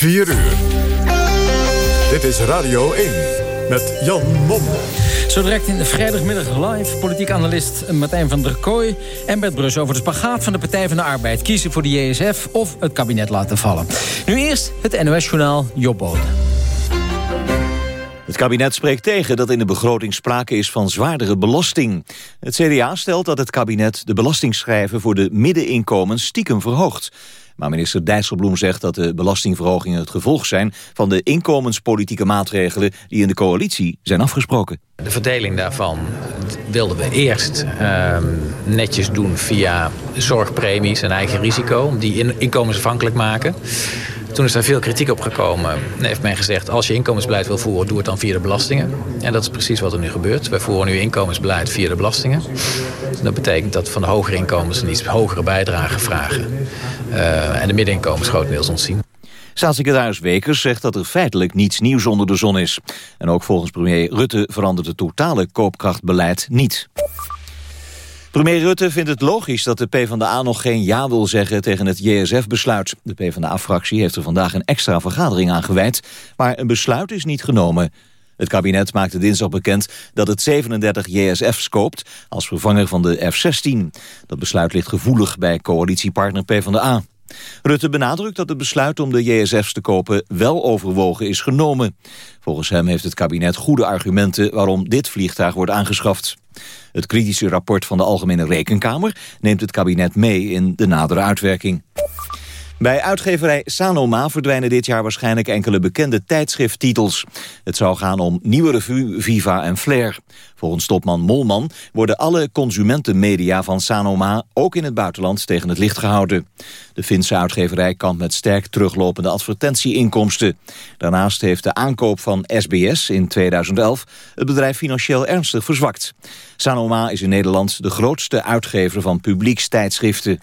4 uur. Dit is Radio 1 met Jan Mom. Zo direct in de vrijdagmiddag live politiek analist Martijn van der Kooi... en Bert Brus over de spagaat van de Partij van de Arbeid. Kiezen voor de JSF of het kabinet laten vallen. Nu eerst het NOS-journaal Job Boden. Het kabinet spreekt tegen dat in de begroting sprake is van zwaardere belasting. Het CDA stelt dat het kabinet de belastingschrijven voor de middeninkomens stiekem verhoogt. Maar minister Dijsselbloem zegt dat de belastingverhogingen het gevolg zijn van de inkomenspolitieke maatregelen die in de coalitie zijn afgesproken. De verdeling daarvan wilden we eerst uh, netjes doen via zorgpremies en eigen risico, om die inkomensafhankelijk maken. Toen is daar veel kritiek op gekomen. En heeft men gezegd, als je inkomensbeleid wil voeren, doe het dan via de belastingen. En dat is precies wat er nu gebeurt. Wij voeren nu inkomensbeleid via de belastingen. Dat betekent dat van de hogere inkomens een iets hogere bijdrage vragen. Uh, en de middeninkomens grotendeels ontzien. Staatssecretaris Wekers zegt dat er feitelijk niets nieuws onder de zon is. En ook volgens premier Rutte verandert het totale koopkrachtbeleid niet. Premier Rutte vindt het logisch dat de PvdA nog geen ja wil zeggen tegen het JSF-besluit. De PvdA-fractie heeft er vandaag een extra vergadering aan gewijd, maar een besluit is niet genomen. Het kabinet maakte dinsdag bekend dat het 37 JSF's koopt als vervanger van de F-16. Dat besluit ligt gevoelig bij coalitiepartner PvdA. Rutte benadrukt dat het besluit om de JSF's te kopen wel overwogen is genomen. Volgens hem heeft het kabinet goede argumenten waarom dit vliegtuig wordt aangeschaft. Het kritische rapport van de Algemene Rekenkamer neemt het kabinet mee in de nadere uitwerking. Bij uitgeverij Sanoma verdwijnen dit jaar waarschijnlijk enkele bekende tijdschrifttitels. Het zou gaan om Nieuwe Revue, Viva en Flair. Volgens topman Molman worden alle consumentenmedia van Sanoma ook in het buitenland tegen het licht gehouden. De Finse uitgeverij kampt met sterk teruglopende advertentieinkomsten. Daarnaast heeft de aankoop van SBS in 2011 het bedrijf financieel ernstig verzwakt. Sanoma is in Nederland de grootste uitgever van publiekstijdschriften.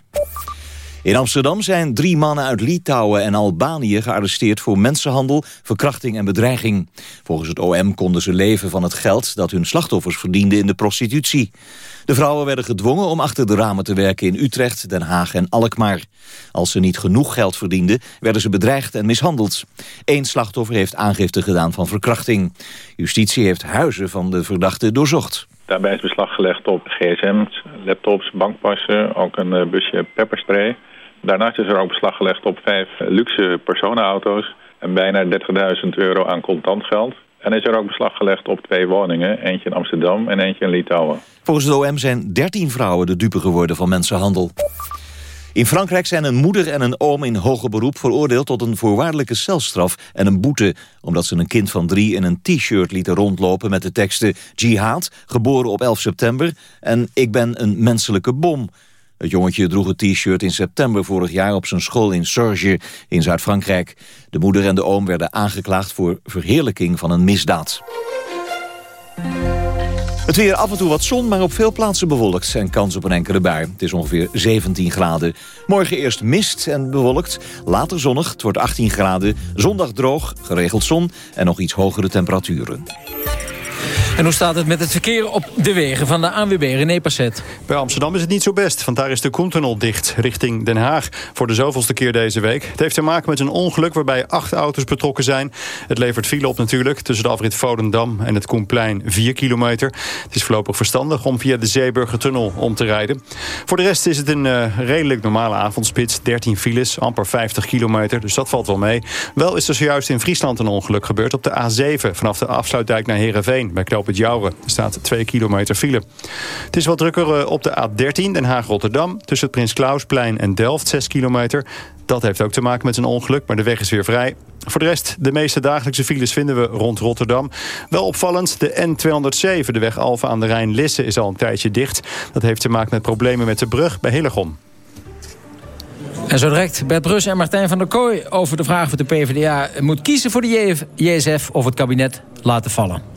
In Amsterdam zijn drie mannen uit Litouwen en Albanië gearresteerd voor mensenhandel, verkrachting en bedreiging. Volgens het OM konden ze leven van het geld dat hun slachtoffers verdienden in de prostitutie. De vrouwen werden gedwongen om achter de ramen te werken in Utrecht, Den Haag en Alkmaar. Als ze niet genoeg geld verdienden, werden ze bedreigd en mishandeld. Eén slachtoffer heeft aangifte gedaan van verkrachting. Justitie heeft huizen van de verdachte doorzocht. Daarbij is beslag gelegd op gsm's, laptops, bankpassen, ook een eh, busje pepperspray. Daarnaast is er ook beslag gelegd op vijf luxe personenauto's en bijna 30.000 euro aan contant geld. En is er ook beslag gelegd op twee woningen, eentje in Amsterdam en eentje in Litouwen. Volgens de OM zijn 13 vrouwen de dupe geworden van mensenhandel. In Frankrijk zijn een moeder en een oom in hoger beroep veroordeeld tot een voorwaardelijke celstraf en een boete, omdat ze een kind van drie in een t-shirt lieten rondlopen met de teksten Jihad, geboren op 11 september en Ik ben een menselijke bom. Het jongetje droeg het t-shirt in september vorig jaar op zijn school in Sorge in Zuid-Frankrijk. De moeder en de oom werden aangeklaagd voor verheerlijking van een misdaad. Het weer af en toe wat zon, maar op veel plaatsen bewolkt en kans op een enkele bui. Het is ongeveer 17 graden. Morgen eerst mist en bewolkt, later zonnig, het wordt 18 graden. Zondag droog, geregeld zon en nog iets hogere temperaturen. En hoe staat het met het verkeer op de wegen van de ANWB René Passet? Bij Amsterdam is het niet zo best, want daar is de Koentunnel dicht richting Den Haag voor de zoveelste keer deze week. Het heeft te maken met een ongeluk waarbij acht auto's betrokken zijn. Het levert file op natuurlijk tussen de afrit Volendam en het Koenplein 4 kilometer. Het is voorlopig verstandig om via de Zeeburgertunnel om te rijden. Voor de rest is het een uh, redelijk normale avondspits. 13 files, amper 50 kilometer, dus dat valt wel mee. Wel is er zojuist in Friesland een ongeluk gebeurd op de A7 vanaf de afsluitdijk naar Heerenveen bij Knoop Jouwen. Er staat 2 kilometer file. Het is wat drukker eh, op de A13 Den Haag-Rotterdam... tussen het Prins Klausplein en Delft, 6 kilometer. Dat heeft ook te maken met een ongeluk, maar de weg is weer vrij. Voor de rest, de meeste dagelijkse files vinden we rond Rotterdam. Wel opvallend, de N207, de weg Alphen aan de Rijn-Lisse, is al een tijdje dicht. Dat heeft te maken met problemen met de brug bij Hillegom. En zo direct Bert Brus en Martijn van der Kooi over de vraag of de PvdA moet kiezen voor de JSF of het kabinet laten vallen.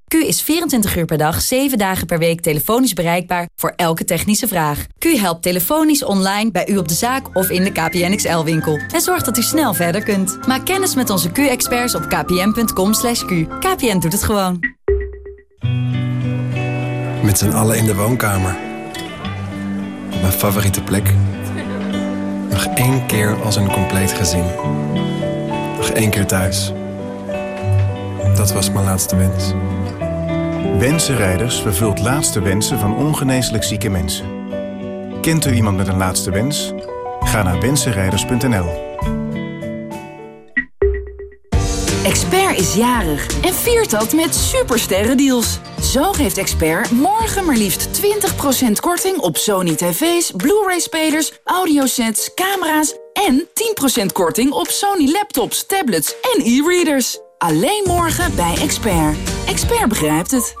Q is 24 uur per dag, 7 dagen per week telefonisch bereikbaar voor elke technische vraag. Q helpt telefonisch online bij u op de zaak of in de KPN XL-winkel. En zorgt dat u snel verder kunt. Maak kennis met onze Q-experts op kpn.com. /q. KPN doet het gewoon. Met z'n allen in de woonkamer. Mijn favoriete plek. Nog één keer als een compleet gezin. Nog één keer thuis. Dat was mijn laatste wens. Wensenrijders vervult laatste wensen van ongeneeslijk zieke mensen. Kent u iemand met een laatste wens? Ga naar wensenrijders.nl. Expert is jarig en viert dat met supersterrendeals. Zo geeft Expert morgen maar liefst 20% korting op Sony tv's, Blu-ray-spelers, audiosets, camera's... en 10% korting op Sony laptops, tablets en e-readers. Alleen morgen bij Expert. Expert begrijpt het.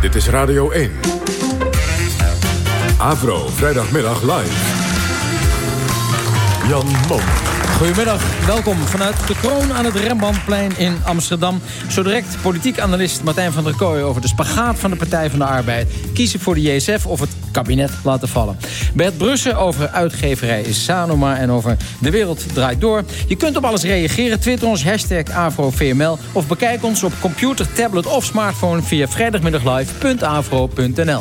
Dit is Radio 1. Avro, vrijdagmiddag live. Jan Mom. Goedemiddag, welkom vanuit de kroon aan het Rembrandtplein in Amsterdam. Zo direct politiek analist Martijn van der Kooi over de spagaat van de Partij van de Arbeid. Kiezen voor de JSF of het kabinet laten vallen. Bert Brussen over uitgeverij Sanoma en over De Wereld Draait Door. Je kunt op alles reageren. Twitter ons hashtag AfroVML of bekijk ons op computer, tablet of smartphone via vrijdagmiddaglive.afro.nl.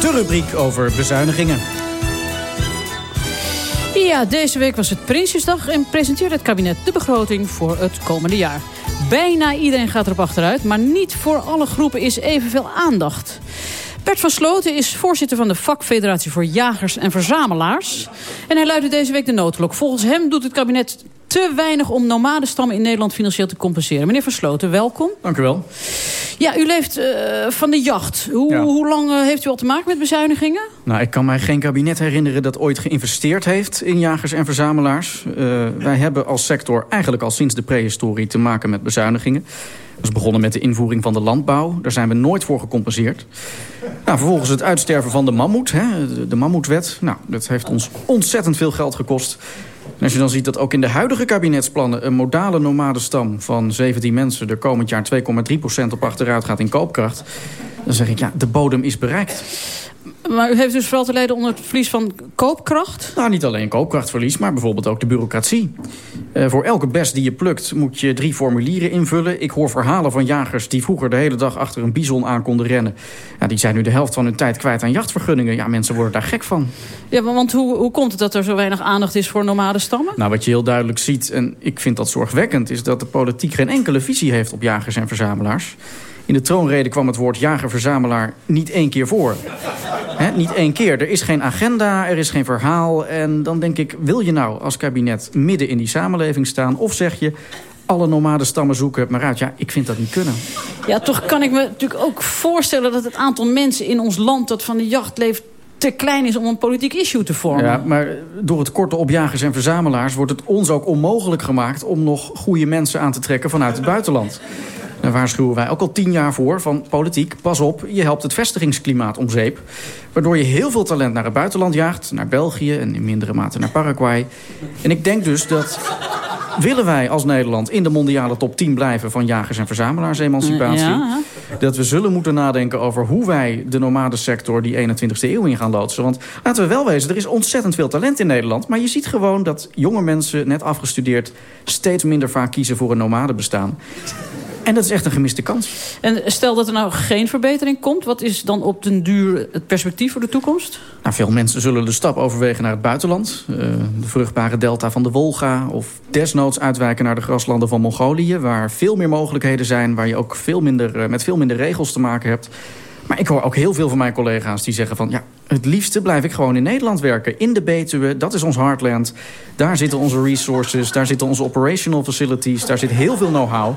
De rubriek over bezuinigingen. Ja, deze week was het Prinsjesdag en presenteerde het kabinet de begroting voor het komende jaar. Bijna iedereen gaat erop achteruit, maar niet voor alle groepen is evenveel aandacht. Bert van Sloten is voorzitter van de vakfederatie voor jagers en verzamelaars. En hij luidde deze week de noodklok. Volgens hem doet het kabinet te weinig om nomadenstammen in Nederland financieel te compenseren. Meneer Versloten, welkom. Dank u wel. Ja, u leeft uh, van de jacht. Hoe, ja. hoe lang uh, heeft u al te maken met bezuinigingen? Nou, ik kan mij geen kabinet herinneren dat ooit geïnvesteerd heeft in jagers en verzamelaars. Uh, wij hebben als sector eigenlijk al sinds de prehistorie te maken met bezuinigingen. Dat is begonnen met de invoering van de landbouw. Daar zijn we nooit voor gecompenseerd. Nou, vervolgens het uitsterven van de mammoet, hè, de, de mammoetwet. Nou, dat heeft ons ontzettend veel geld gekost. Als je dan ziet dat ook in de huidige kabinetsplannen... een modale nomadenstam van 17 mensen... er komend jaar 2,3% op achteruit gaat in koopkracht... dan zeg ik, ja, de bodem is bereikt. Maar u heeft dus vooral te lijden onder het verlies van koopkracht? Nou, niet alleen koopkrachtverlies, maar bijvoorbeeld ook de bureaucratie. Uh, voor elke best die je plukt moet je drie formulieren invullen. Ik hoor verhalen van jagers die vroeger de hele dag achter een bison aan konden rennen. Ja, die zijn nu de helft van hun tijd kwijt aan jachtvergunningen. Ja, mensen worden daar gek van. Ja, want hoe, hoe komt het dat er zo weinig aandacht is voor nomade stammen? Nou, wat je heel duidelijk ziet, en ik vind dat zorgwekkend... is dat de politiek geen enkele visie heeft op jagers en verzamelaars. In de troonrede kwam het woord jager-verzamelaar niet één keer voor. Niet één keer. Er is geen agenda, er is geen verhaal. En dan denk ik, wil je nou als kabinet midden in die samenleving staan... of zeg je, alle nomade stammen zoeken maar uit. Ja, ik vind dat niet kunnen. Ja, toch kan ik me natuurlijk ook voorstellen... dat het aantal mensen in ons land dat van de jacht leeft te klein is om een politiek issue te vormen. Ja, maar door het korte op jagers en verzamelaars... wordt het ons ook onmogelijk gemaakt om nog goede mensen aan te trekken vanuit het buitenland. Daar waarschuwen wij ook al tien jaar voor van politiek. Pas op, je helpt het vestigingsklimaat om zeep. Waardoor je heel veel talent naar het buitenland jaagt. Naar België en in mindere mate naar Paraguay. En ik denk dus dat... Willen wij als Nederland in de mondiale top 10 blijven... van jagers- en verzamelaars-emancipatie... Ja. dat we zullen moeten nadenken over hoe wij de nomadensector... die 21ste eeuw in gaan loodsen. Want laten we wel wezen, er is ontzettend veel talent in Nederland... maar je ziet gewoon dat jonge mensen, net afgestudeerd... steeds minder vaak kiezen voor een nomadenbestaan. En dat is echt een gemiste kans. En stel dat er nou geen verbetering komt... wat is dan op den duur het perspectief voor de toekomst? Nou, veel mensen zullen de stap overwegen naar het buitenland. Uh, de vruchtbare delta van de Wolga. Of desnoods uitwijken naar de graslanden van Mongolië... waar veel meer mogelijkheden zijn... waar je ook veel minder, uh, met veel minder regels te maken hebt. Maar ik hoor ook heel veel van mijn collega's die zeggen van... ja, het liefste blijf ik gewoon in Nederland werken. In de Betuwe, dat is ons heartland. Daar zitten onze resources, daar zitten onze operational facilities... daar zit heel veel know-how.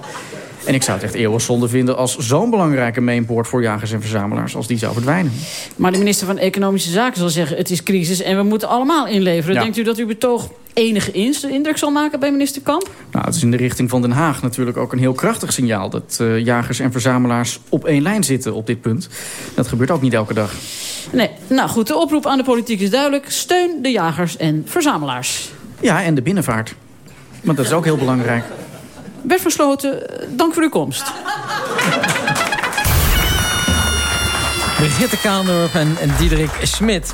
En ik zou het echt eeuwig vinden als zo'n belangrijke mainport voor jagers en verzamelaars als die zou verdwijnen. Maar de minister van Economische Zaken zal zeggen het is crisis en we moeten allemaal inleveren. Denkt u dat uw betoog enige indruk zal maken bij minister Kamp? Nou, het is in de richting van Den Haag natuurlijk ook een heel krachtig signaal... dat uh, jagers en verzamelaars op één lijn zitten op dit punt. Dat gebeurt ook niet elke dag. Nee, nou goed, de oproep aan de politiek is duidelijk. Steun de jagers en verzamelaars. Ja, en de binnenvaart. Want dat is ook heel belangrijk. Bert Versloten, dank voor uw komst. Brigitte Kaandorp en, en Diederik Smit.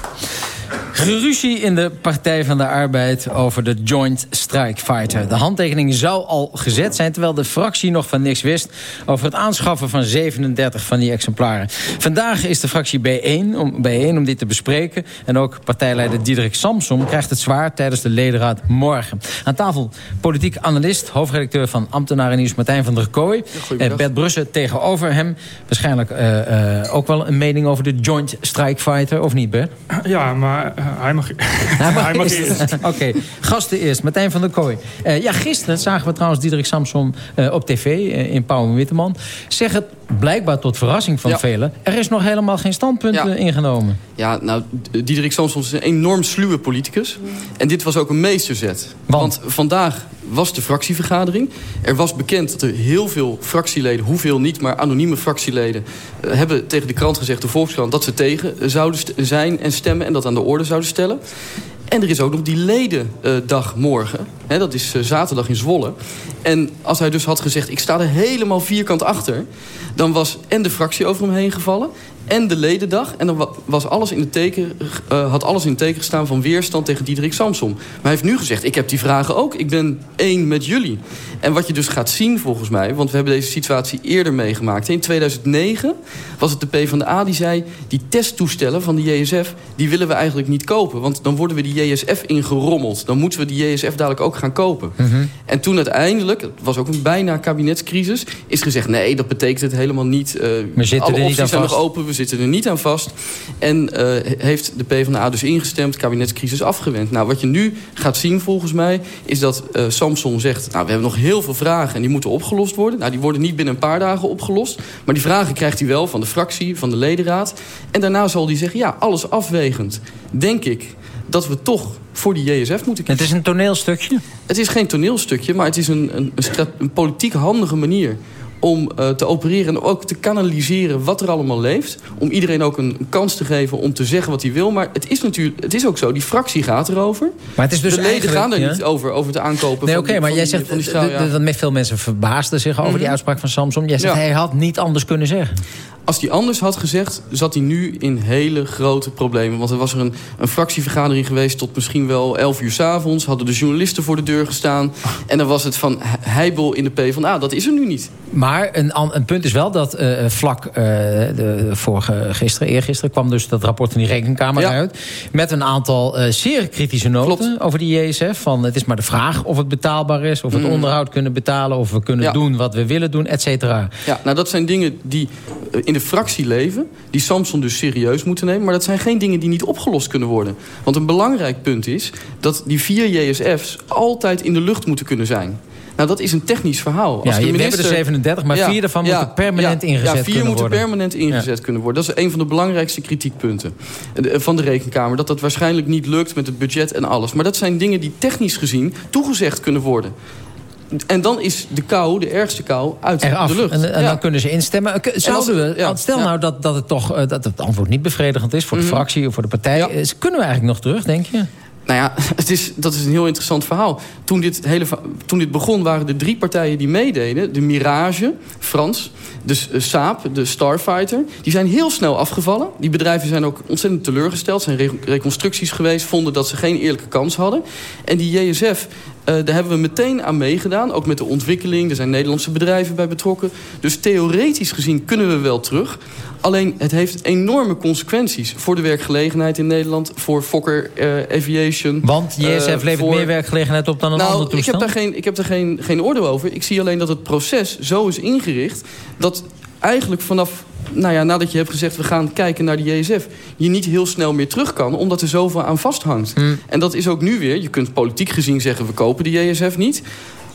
Geruzie in de Partij van de Arbeid over de Joint Strike Fighter. De handtekening zou al gezet zijn... terwijl de fractie nog van niks wist... over het aanschaffen van 37 van die exemplaren. Vandaag is de fractie bijeen om, bijeen om dit te bespreken. En ook partijleider Diederik Samsom krijgt het zwaar... tijdens de ledenraad morgen. Aan tafel politiek analist, hoofdredacteur van Ambtenaren Nieuws... Martijn van der Kooi. Eh, Bert Brussen tegenover hem. Waarschijnlijk uh, uh, ook wel een mening over de Joint Strike Fighter, of niet Bert? Ja, maar hij mag, hij mag, eerst. Oké, okay. gasten eerst. Martijn van der Kooi. Uh, ja, gisteren zagen we trouwens Diederik Samson uh, op tv uh, in Pauw en Witteman. Zeg het blijkbaar tot verrassing van ja. velen. Er is nog helemaal geen standpunt ja. ingenomen. Ja, nou, Diederik Samson is een enorm sluwe politicus. En dit was ook een meesterzet. Want, Want vandaag was de fractievergadering. Er was bekend dat er heel veel fractieleden, hoeveel niet, maar anonieme fractieleden... Uh, hebben tegen de krant gezegd, de Volkskrant, dat ze tegen zouden zijn en stemmen... en dat aan de orde zouden stellen. En er is ook nog die ledendag morgen. Hè, dat is uh, zaterdag in Zwolle. En als hij dus had gezegd, ik sta er helemaal vierkant achter... dan was en de fractie over hem heen gevallen en de ledendag. En dan was alles in de teken, uh, had alles in het teken gestaan van weerstand tegen Diederik Samsom. Maar hij heeft nu gezegd, ik heb die vragen ook. Ik ben één met jullie. En wat je dus gaat zien volgens mij... want we hebben deze situatie eerder meegemaakt. In 2009 was het de PvdA die zei... die testtoestellen van de JSF, die willen we eigenlijk niet kopen. Want dan worden we die JSF ingerommeld. Dan moeten we die JSF dadelijk ook gaan kopen. Mm -hmm. En toen uiteindelijk, het was ook een bijna kabinetscrisis... is gezegd, nee, dat betekent het helemaal niet. Uh, we zitten alle niet aan zijn vast. nog open, zitten er niet aan vast. En uh, heeft de PvdA dus ingestemd, kabinetscrisis afgewend. Nou, wat je nu gaat zien volgens mij... is dat uh, Samson zegt, nou, we hebben nog heel veel vragen... en die moeten opgelost worden. Nou, die worden niet binnen een paar dagen opgelost. Maar die vragen krijgt hij wel van de fractie, van de ledenraad. En daarna zal hij zeggen, ja, alles afwegend. Denk ik dat we toch voor die JSF moeten kiezen. Het is een toneelstukje? Het is geen toneelstukje, maar het is een, een, een, een politiek handige manier om uh, te opereren en ook te kanaliseren wat er allemaal leeft. Om iedereen ook een, kans te geven om te zeggen wat hij wil. Maar het is natuurlijk, het is ook zo, die fractie gaat erover. Maar het is dus de leden gaan er ja? niet over, over te aankopen nee, oké, okay, maar van jij die, zegt, van die schaal, ja. dat met veel mensen verbaasden zich over mm -hmm. die uitspraak van Samson. Jij zegt, ja. hij had niet anders kunnen zeggen. Als hij anders had gezegd, zat hij nu in hele grote problemen. Want er was er een, een fractievergadering geweest tot misschien wel 11 uur 's avonds. Hadden de journalisten voor de deur gestaan. En dan was het van heibel in de PvdA. Dat is er nu niet. Maar een, een punt is wel dat uh, vlak uh, de vorige, gisteren, eergisteren... kwam dus dat rapport van die rekenkamer ja. uit. Met een aantal uh, zeer kritische noten Klopt. over die JSF. Van het is maar de vraag of het betaalbaar is. Of we het mm. onderhoud kunnen betalen. Of we kunnen ja. doen wat we willen doen, et cetera. Ja, nou dat zijn dingen die in de fractie leven... die Samson dus serieus moeten nemen. Maar dat zijn geen dingen die niet opgelost kunnen worden. Want een belangrijk punt is dat die vier JSF's... altijd in de lucht moeten kunnen zijn. Nou, dat is een technisch verhaal. Als ja, de minister... We hebben er 37, maar ja, vier daarvan ja, moeten permanent ingezet ja, vier kunnen moeten worden. permanent ingezet kunnen worden. Dat is een van de belangrijkste kritiekpunten van de Rekenkamer. Dat dat waarschijnlijk niet lukt met het budget en alles. Maar dat zijn dingen die technisch gezien toegezegd kunnen worden. En dan is de kou, de ergste kou, uit Eraf. de lucht. En, en ja. dan kunnen ze instemmen. Zouden we, ja. stel nou dat, dat het toch dat het antwoord niet bevredigend is... voor de mm -hmm. fractie of voor de partij. Kunnen we eigenlijk nog terug, denk je? Nou ja, het is, dat is een heel interessant verhaal. Toen dit, hele, toen dit begon waren er drie partijen die meededen. De Mirage, Frans, dus uh, Saab, de Starfighter. Die zijn heel snel afgevallen. Die bedrijven zijn ook ontzettend teleurgesteld. zijn re reconstructies geweest, vonden dat ze geen eerlijke kans hadden. En die JSF, daar hebben we meteen aan meegedaan. Ook met de ontwikkeling. Er zijn Nederlandse bedrijven bij betrokken. Dus theoretisch gezien kunnen we wel terug. Alleen het heeft enorme consequenties voor de werkgelegenheid in Nederland. Voor Fokker uh, Aviation. Want JSF uh, levert voor... meer werkgelegenheid op dan een nou, andere toestand? Ik heb daar, geen, ik heb daar geen, geen oordeel over. Ik zie alleen dat het proces zo is ingericht... dat eigenlijk vanaf nou ja, nadat je hebt gezegd... we gaan kijken naar de JSF... je niet heel snel meer terug kan, omdat er zoveel aan vasthangt. Hmm. En dat is ook nu weer... je kunt politiek gezien zeggen, we kopen de JSF niet...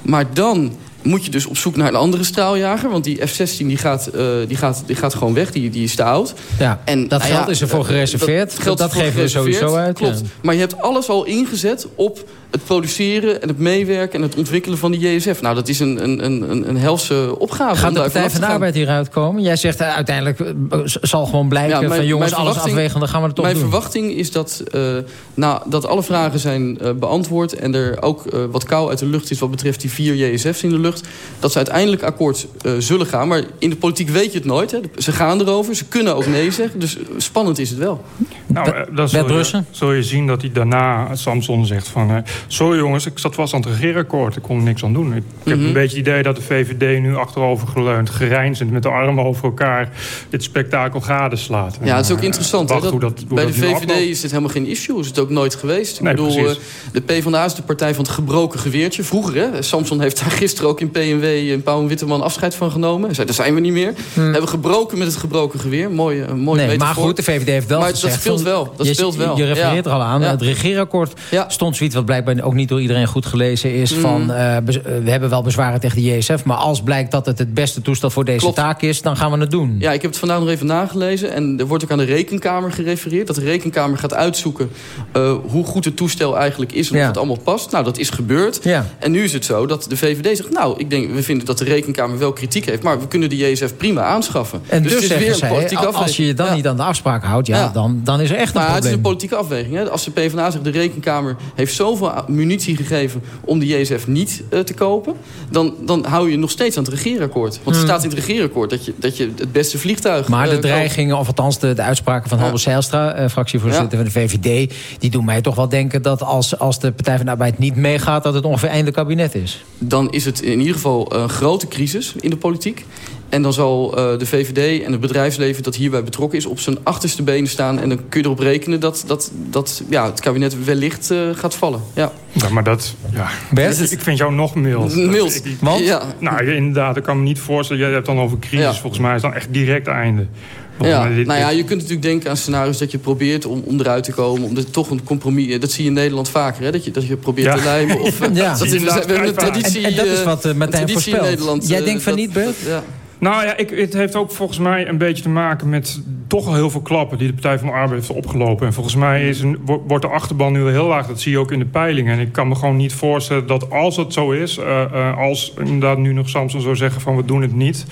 maar dan moet je dus op zoek naar een andere straaljager. Want die F-16 die gaat, uh, die gaat, die gaat gewoon weg, die, die is te oud. Ja, en, dat nou geld ja, is ervoor gereserveerd. Dat, dat geven we sowieso uit. Klopt. Ja. Maar je hebt alles al ingezet op het produceren en het meewerken... en het ontwikkelen van die JSF. Nou, dat is een, een, een, een helse opgave. Gaat de Partij van de Arbeid hieruit komen? Jij zegt uh, uiteindelijk uh, zal gewoon blijken ja, mijn, van jongens alles afwegen... dan gaan we het toch mijn doen. Mijn verwachting is dat, nou, dat alle vragen zijn beantwoord... en er ook wat kou uit de lucht is wat betreft die vier JSF's in de lucht... dat ze uiteindelijk akkoord zullen gaan. Maar in de politiek weet je het nooit. Hè. Ze gaan erover, ze kunnen ook nee zeggen. Dus spannend is het wel. Nou, dan zul je, zul je zien dat hij daarna, Samson zegt van... Sorry jongens, ik zat vast aan het regeerakkoord. Ik kon er niks aan doen. Ik, heb Mhm. een beetje het idee dat de VVD nu achterover geleund... gerijnzend met de armen over elkaar dit spektakel gadeslaat. Ja, het is ook interessant. Hè, dat hoe dat, hoe bij dat de VVD afloopt. is dit helemaal geen issue. Is het ook nooit geweest. Ik Nee, bedoel, precies. eh, de PvdA is de partij van het gebroken geweertje. Vroeger, hè. Samson heeft daar gisteren ook in PNW... en Pauw en Witteman afscheid van genomen. Hij zei, daar zijn we niet meer. We hebben gebroken met het gebroken geweer. Mooi, een mooi Hmm. Nee, maar goed, de VVD heeft wel Maar gezegd... dat speelt wel. Dat je, speelt wel. Je refereert Ja. er al aan. Ja. Het regeerakkoord stond zoiets wat blijkbaar ook niet door iedereen goed gelezen is. Mm. Van, eh, eh, we hebben wel bezwaren tegen de JSF. Maar als blijkt dat het het beste toestel voor deze Klopt. taak is... dan gaan we het doen. Ja, ik heb het vandaag nog even nagelezen. En er wordt ook aan de rekenkamer gerefereerd. Dat de rekenkamer gaat uitzoeken hoe goed het toestel eigenlijk is... en of het allemaal past. Nou, dat is gebeurd. En nu is het zo dat de VVD zegt... nou, ik denk, we vinden dat de rekenkamer wel kritiek heeft... maar we kunnen de JSF prima aanschaffen. En dus, het is weer een zij, politieke als je afweging. je dan Ja. niet aan de afspraak houdt... Ja, Ja. Dan, dan is er echt een Maar het is probleem. een politieke afweging. Hè? Als de PvdA zegt de rekenkamer heeft zoveel munitie gegeven... om de JSF niet eh, te kopen... Dan, dan hou je nog steeds aan het regeerakkoord. Want er Hmm. staat in het regeerakkoord dat je, dat je het beste vliegtuig... Maar de eh, dreigingen, of althans de, de uitspraken van Halbe Zijlstra... eh, fractievoorzitter van de VVD... die doen mij toch wel denken dat als, als de Partij van de Arbeid niet meegaat... dat het ongeveer einde kabinet is. dan is het in ieder geval een grote crisis in de politiek. En dan zal eh, de VVD en het bedrijfsleven dat hierbij betrokken is... op zijn achterste benen staan. En dan kun je erop rekenen dat, dat, dat ja, het kabinet wellicht eh, gaat vallen. Ja. Ja, maar dat... Ja. Bert? Ik, ik vind jou nog mild. Mild. Ik- Want? Ja. Nou, ja, inderdaad, ik kan me niet voorstellen... Jij hebt dan over crisis. Ja. Volgens mij is dan echt direct einde. Ja, dit- nou ja, je kunt natuurlijk denken aan scenario's dat je probeert om, om eruit te komen. Om er toch een compromis... Dat zie je in Nederland vaker, hè? Dat je, dat je probeert Ja. te lijmen. Of, eh, Ja. dat is, we, hebben een traditie... En, en dat is eh, wat eh, een Martijn traditie in voorspelt. Nederland, Jij eh, denkt van dat- niet, Bert? dat- ja. Nou ja, ik, het heeft ook volgens mij een beetje te maken met toch al heel veel klappen die de Partij van de Arbeid heeft opgelopen. En volgens mij is een, wo- wordt de achterban nu wel heel laag. Dat zie je ook in de peilingen. En ik kan me gewoon niet voorstellen dat als het zo is, eh, eh, als inderdaad nu nog Samson zou zeggen van we doen het niet,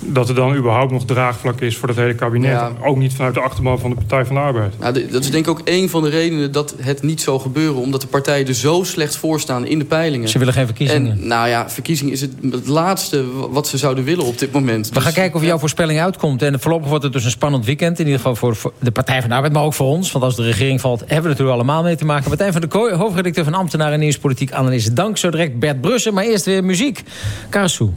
dat er dan überhaupt nog draagvlak is voor het hele kabinet. Ja. Ook niet vanuit de achterban van de Partij van de Arbeid. Nou, dat is denk ik ook een van de redenen dat het niet zou gebeuren. Omdat de partijen er zo slecht voor staan in de peilingen. Ze willen geen verkiezingen. En nou ja, verkiezing is het, het laatste wat ze zouden willen op dit moment. We gaan kijken of jouw voorspelling uitkomt. En voorlopig wordt het dus een spannend weekend. In ieder geval voor, voor de Partij van de Arbeid, maar ook voor ons. Want als de regering valt, hebben we het er allemaal mee te maken. Martijn van der Kooi, hoofdredacteur van Ambtenaren en Nieuwspolitiek Analyse. Dank zo direct Bert Brussen. Maar eerst weer muziek. Karasu.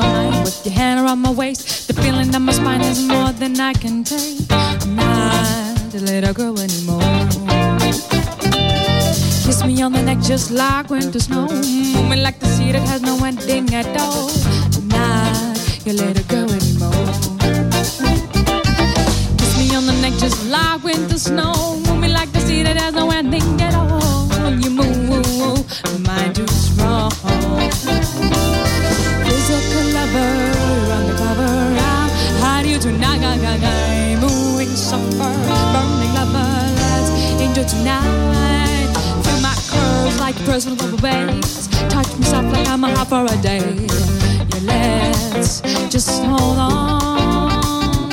All mine with your hand around my waist. The feeling down my spine is more than I can take. I'm not a little girl anymore. Kiss me on the neck just like winter snow. Move me like the sea that has no ending at all. I'm not your little girl anymore. Kiss me on the neck just like winter snow. Move me like the sea that has no ending at all. You move, my mind too strong. Lover, undercover. I'll hide you tonight. Moving suffer, burning lover. Let's enjoy tonight. Feel my curves like personal bands. Touch myself like I'm a hot for a day. Yeah, let's just hold on.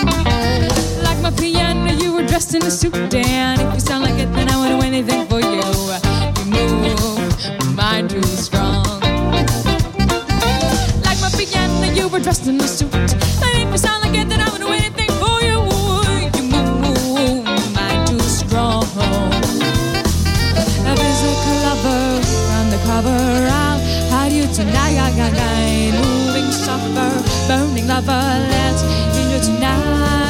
Like my piano, you were dressed in a suit. And if you sound like it, then I would do anything for you. You move, mind too strong began that you were dressed in a suit. But if you sound like it, then I'm gonna do anything for you. You move, I'm too strong. A physical lover from the cover out. How do you tonight. Moving suffer, burning lover. Let's hear you tonight.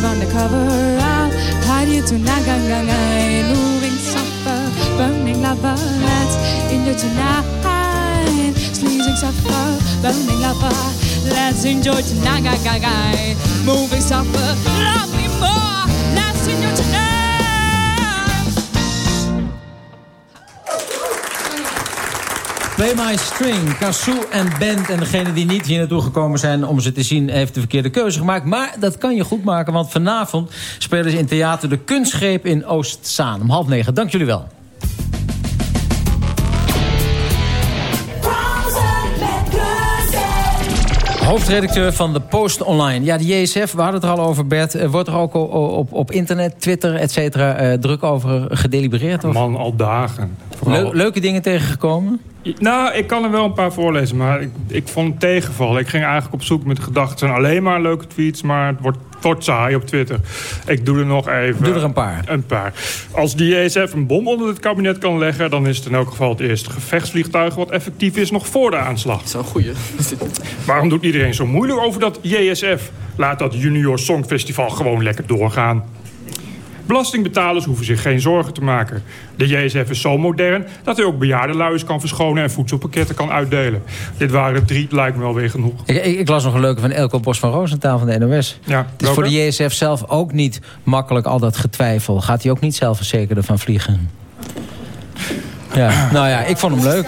you're undercover. I'll hide you tonight, gang, gang, gang. Moving supper, burning lava that's in enjoy tonight. Sneezing supper, burning lava. Let's enjoy tonight, gang, gang. Moving supper, love me more. Play My String, Kassou en Band. En degene die niet hier naartoe gekomen zijn om ze te zien... heeft de verkeerde keuze gemaakt. Maar dat kan je goed maken, want vanavond spelen ze in theater... De Kunstgreep in Oost-Zaan. Om half negen. Dank jullie wel. Hoofdredacteur van de Post Online. Ja, de JSF, we hadden het er al over, Bert. Eh, Wordt er ook op, op internet, Twitter, et cetera... eh, druk over gedelibereerd? Of? Man, al dagen. Leuke dingen tegengekomen? Nou, ik kan er wel een paar voorlezen, maar ik, ik vond het tegenvallen. Ik ging eigenlijk op zoek met de gedachte... het zijn alleen maar leuke tweets, maar het wordt, wordt saai op Twitter. Ik doe er nog even... Doe er een paar. Een paar. Als de JSF een bom onder het kabinet kan leggen... dan is het in elk geval het eerste gevechtsvliegtuig... wat effectief is nog voor de aanslag. Dat is een goeie. Waarom doet iedereen zo moeilijk over dat JSF? Laat dat Junior Songfestival gewoon lekker doorgaan. Belastingbetalers hoeven zich geen zorgen te maken. De JSF is zo modern dat hij ook bejaardenluiers kan verschonen... en voedselpakketten kan uitdelen. Dit waren drie, lijkt me wel weer genoeg. Ik, ik, ik las nog een leuke van Elko Bos van Roosentaal van de NOS. Ja, Het is voor de JSF zelf ook niet makkelijk al dat getwijfel. Gaat hij ook niet zelfverzekerd van vliegen? Ja, nou ja, ik vond hem leuk.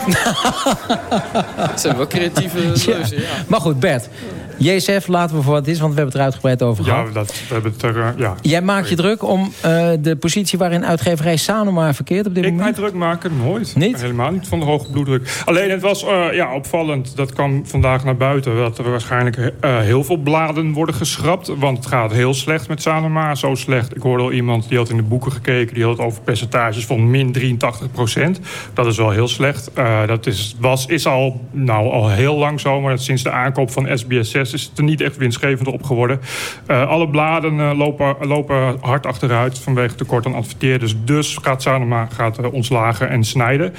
Het zijn wel creatieve leuzen, ja. Maar goed, Bert. JSF, laten we voor wat het is, want we hebben het er uitgebreid over gehad. Ja, dat, we hebben het er... eh, ja. Jij maakt je druk om eh, de positie waarin uitgeverij Sanoma verkeert op dit Ik mij moment? druk maken? Nooit. Helemaal niet van de hoge bloeddruk. Alleen het was eh, ja, opvallend, dat kwam vandaag naar buiten... dat er waarschijnlijk heel veel bladen worden geschrapt. Want het gaat heel slecht met Sanoma. Zo slecht. Ik hoorde al iemand die had in de boeken gekeken... die had het over percentages van min 83 procent. Dat is wel heel slecht. Dat is, was, is al, nou, al heel lang zo. Maar sinds de aankoop van SBS 6 is het er niet echt winstgevend op geworden. Eh, alle bladen eh, lopen, lopen hard achteruit vanwege tekort aan adverteerders. Dus gaat Sanoma gaat, eh, ontslagen en snijden.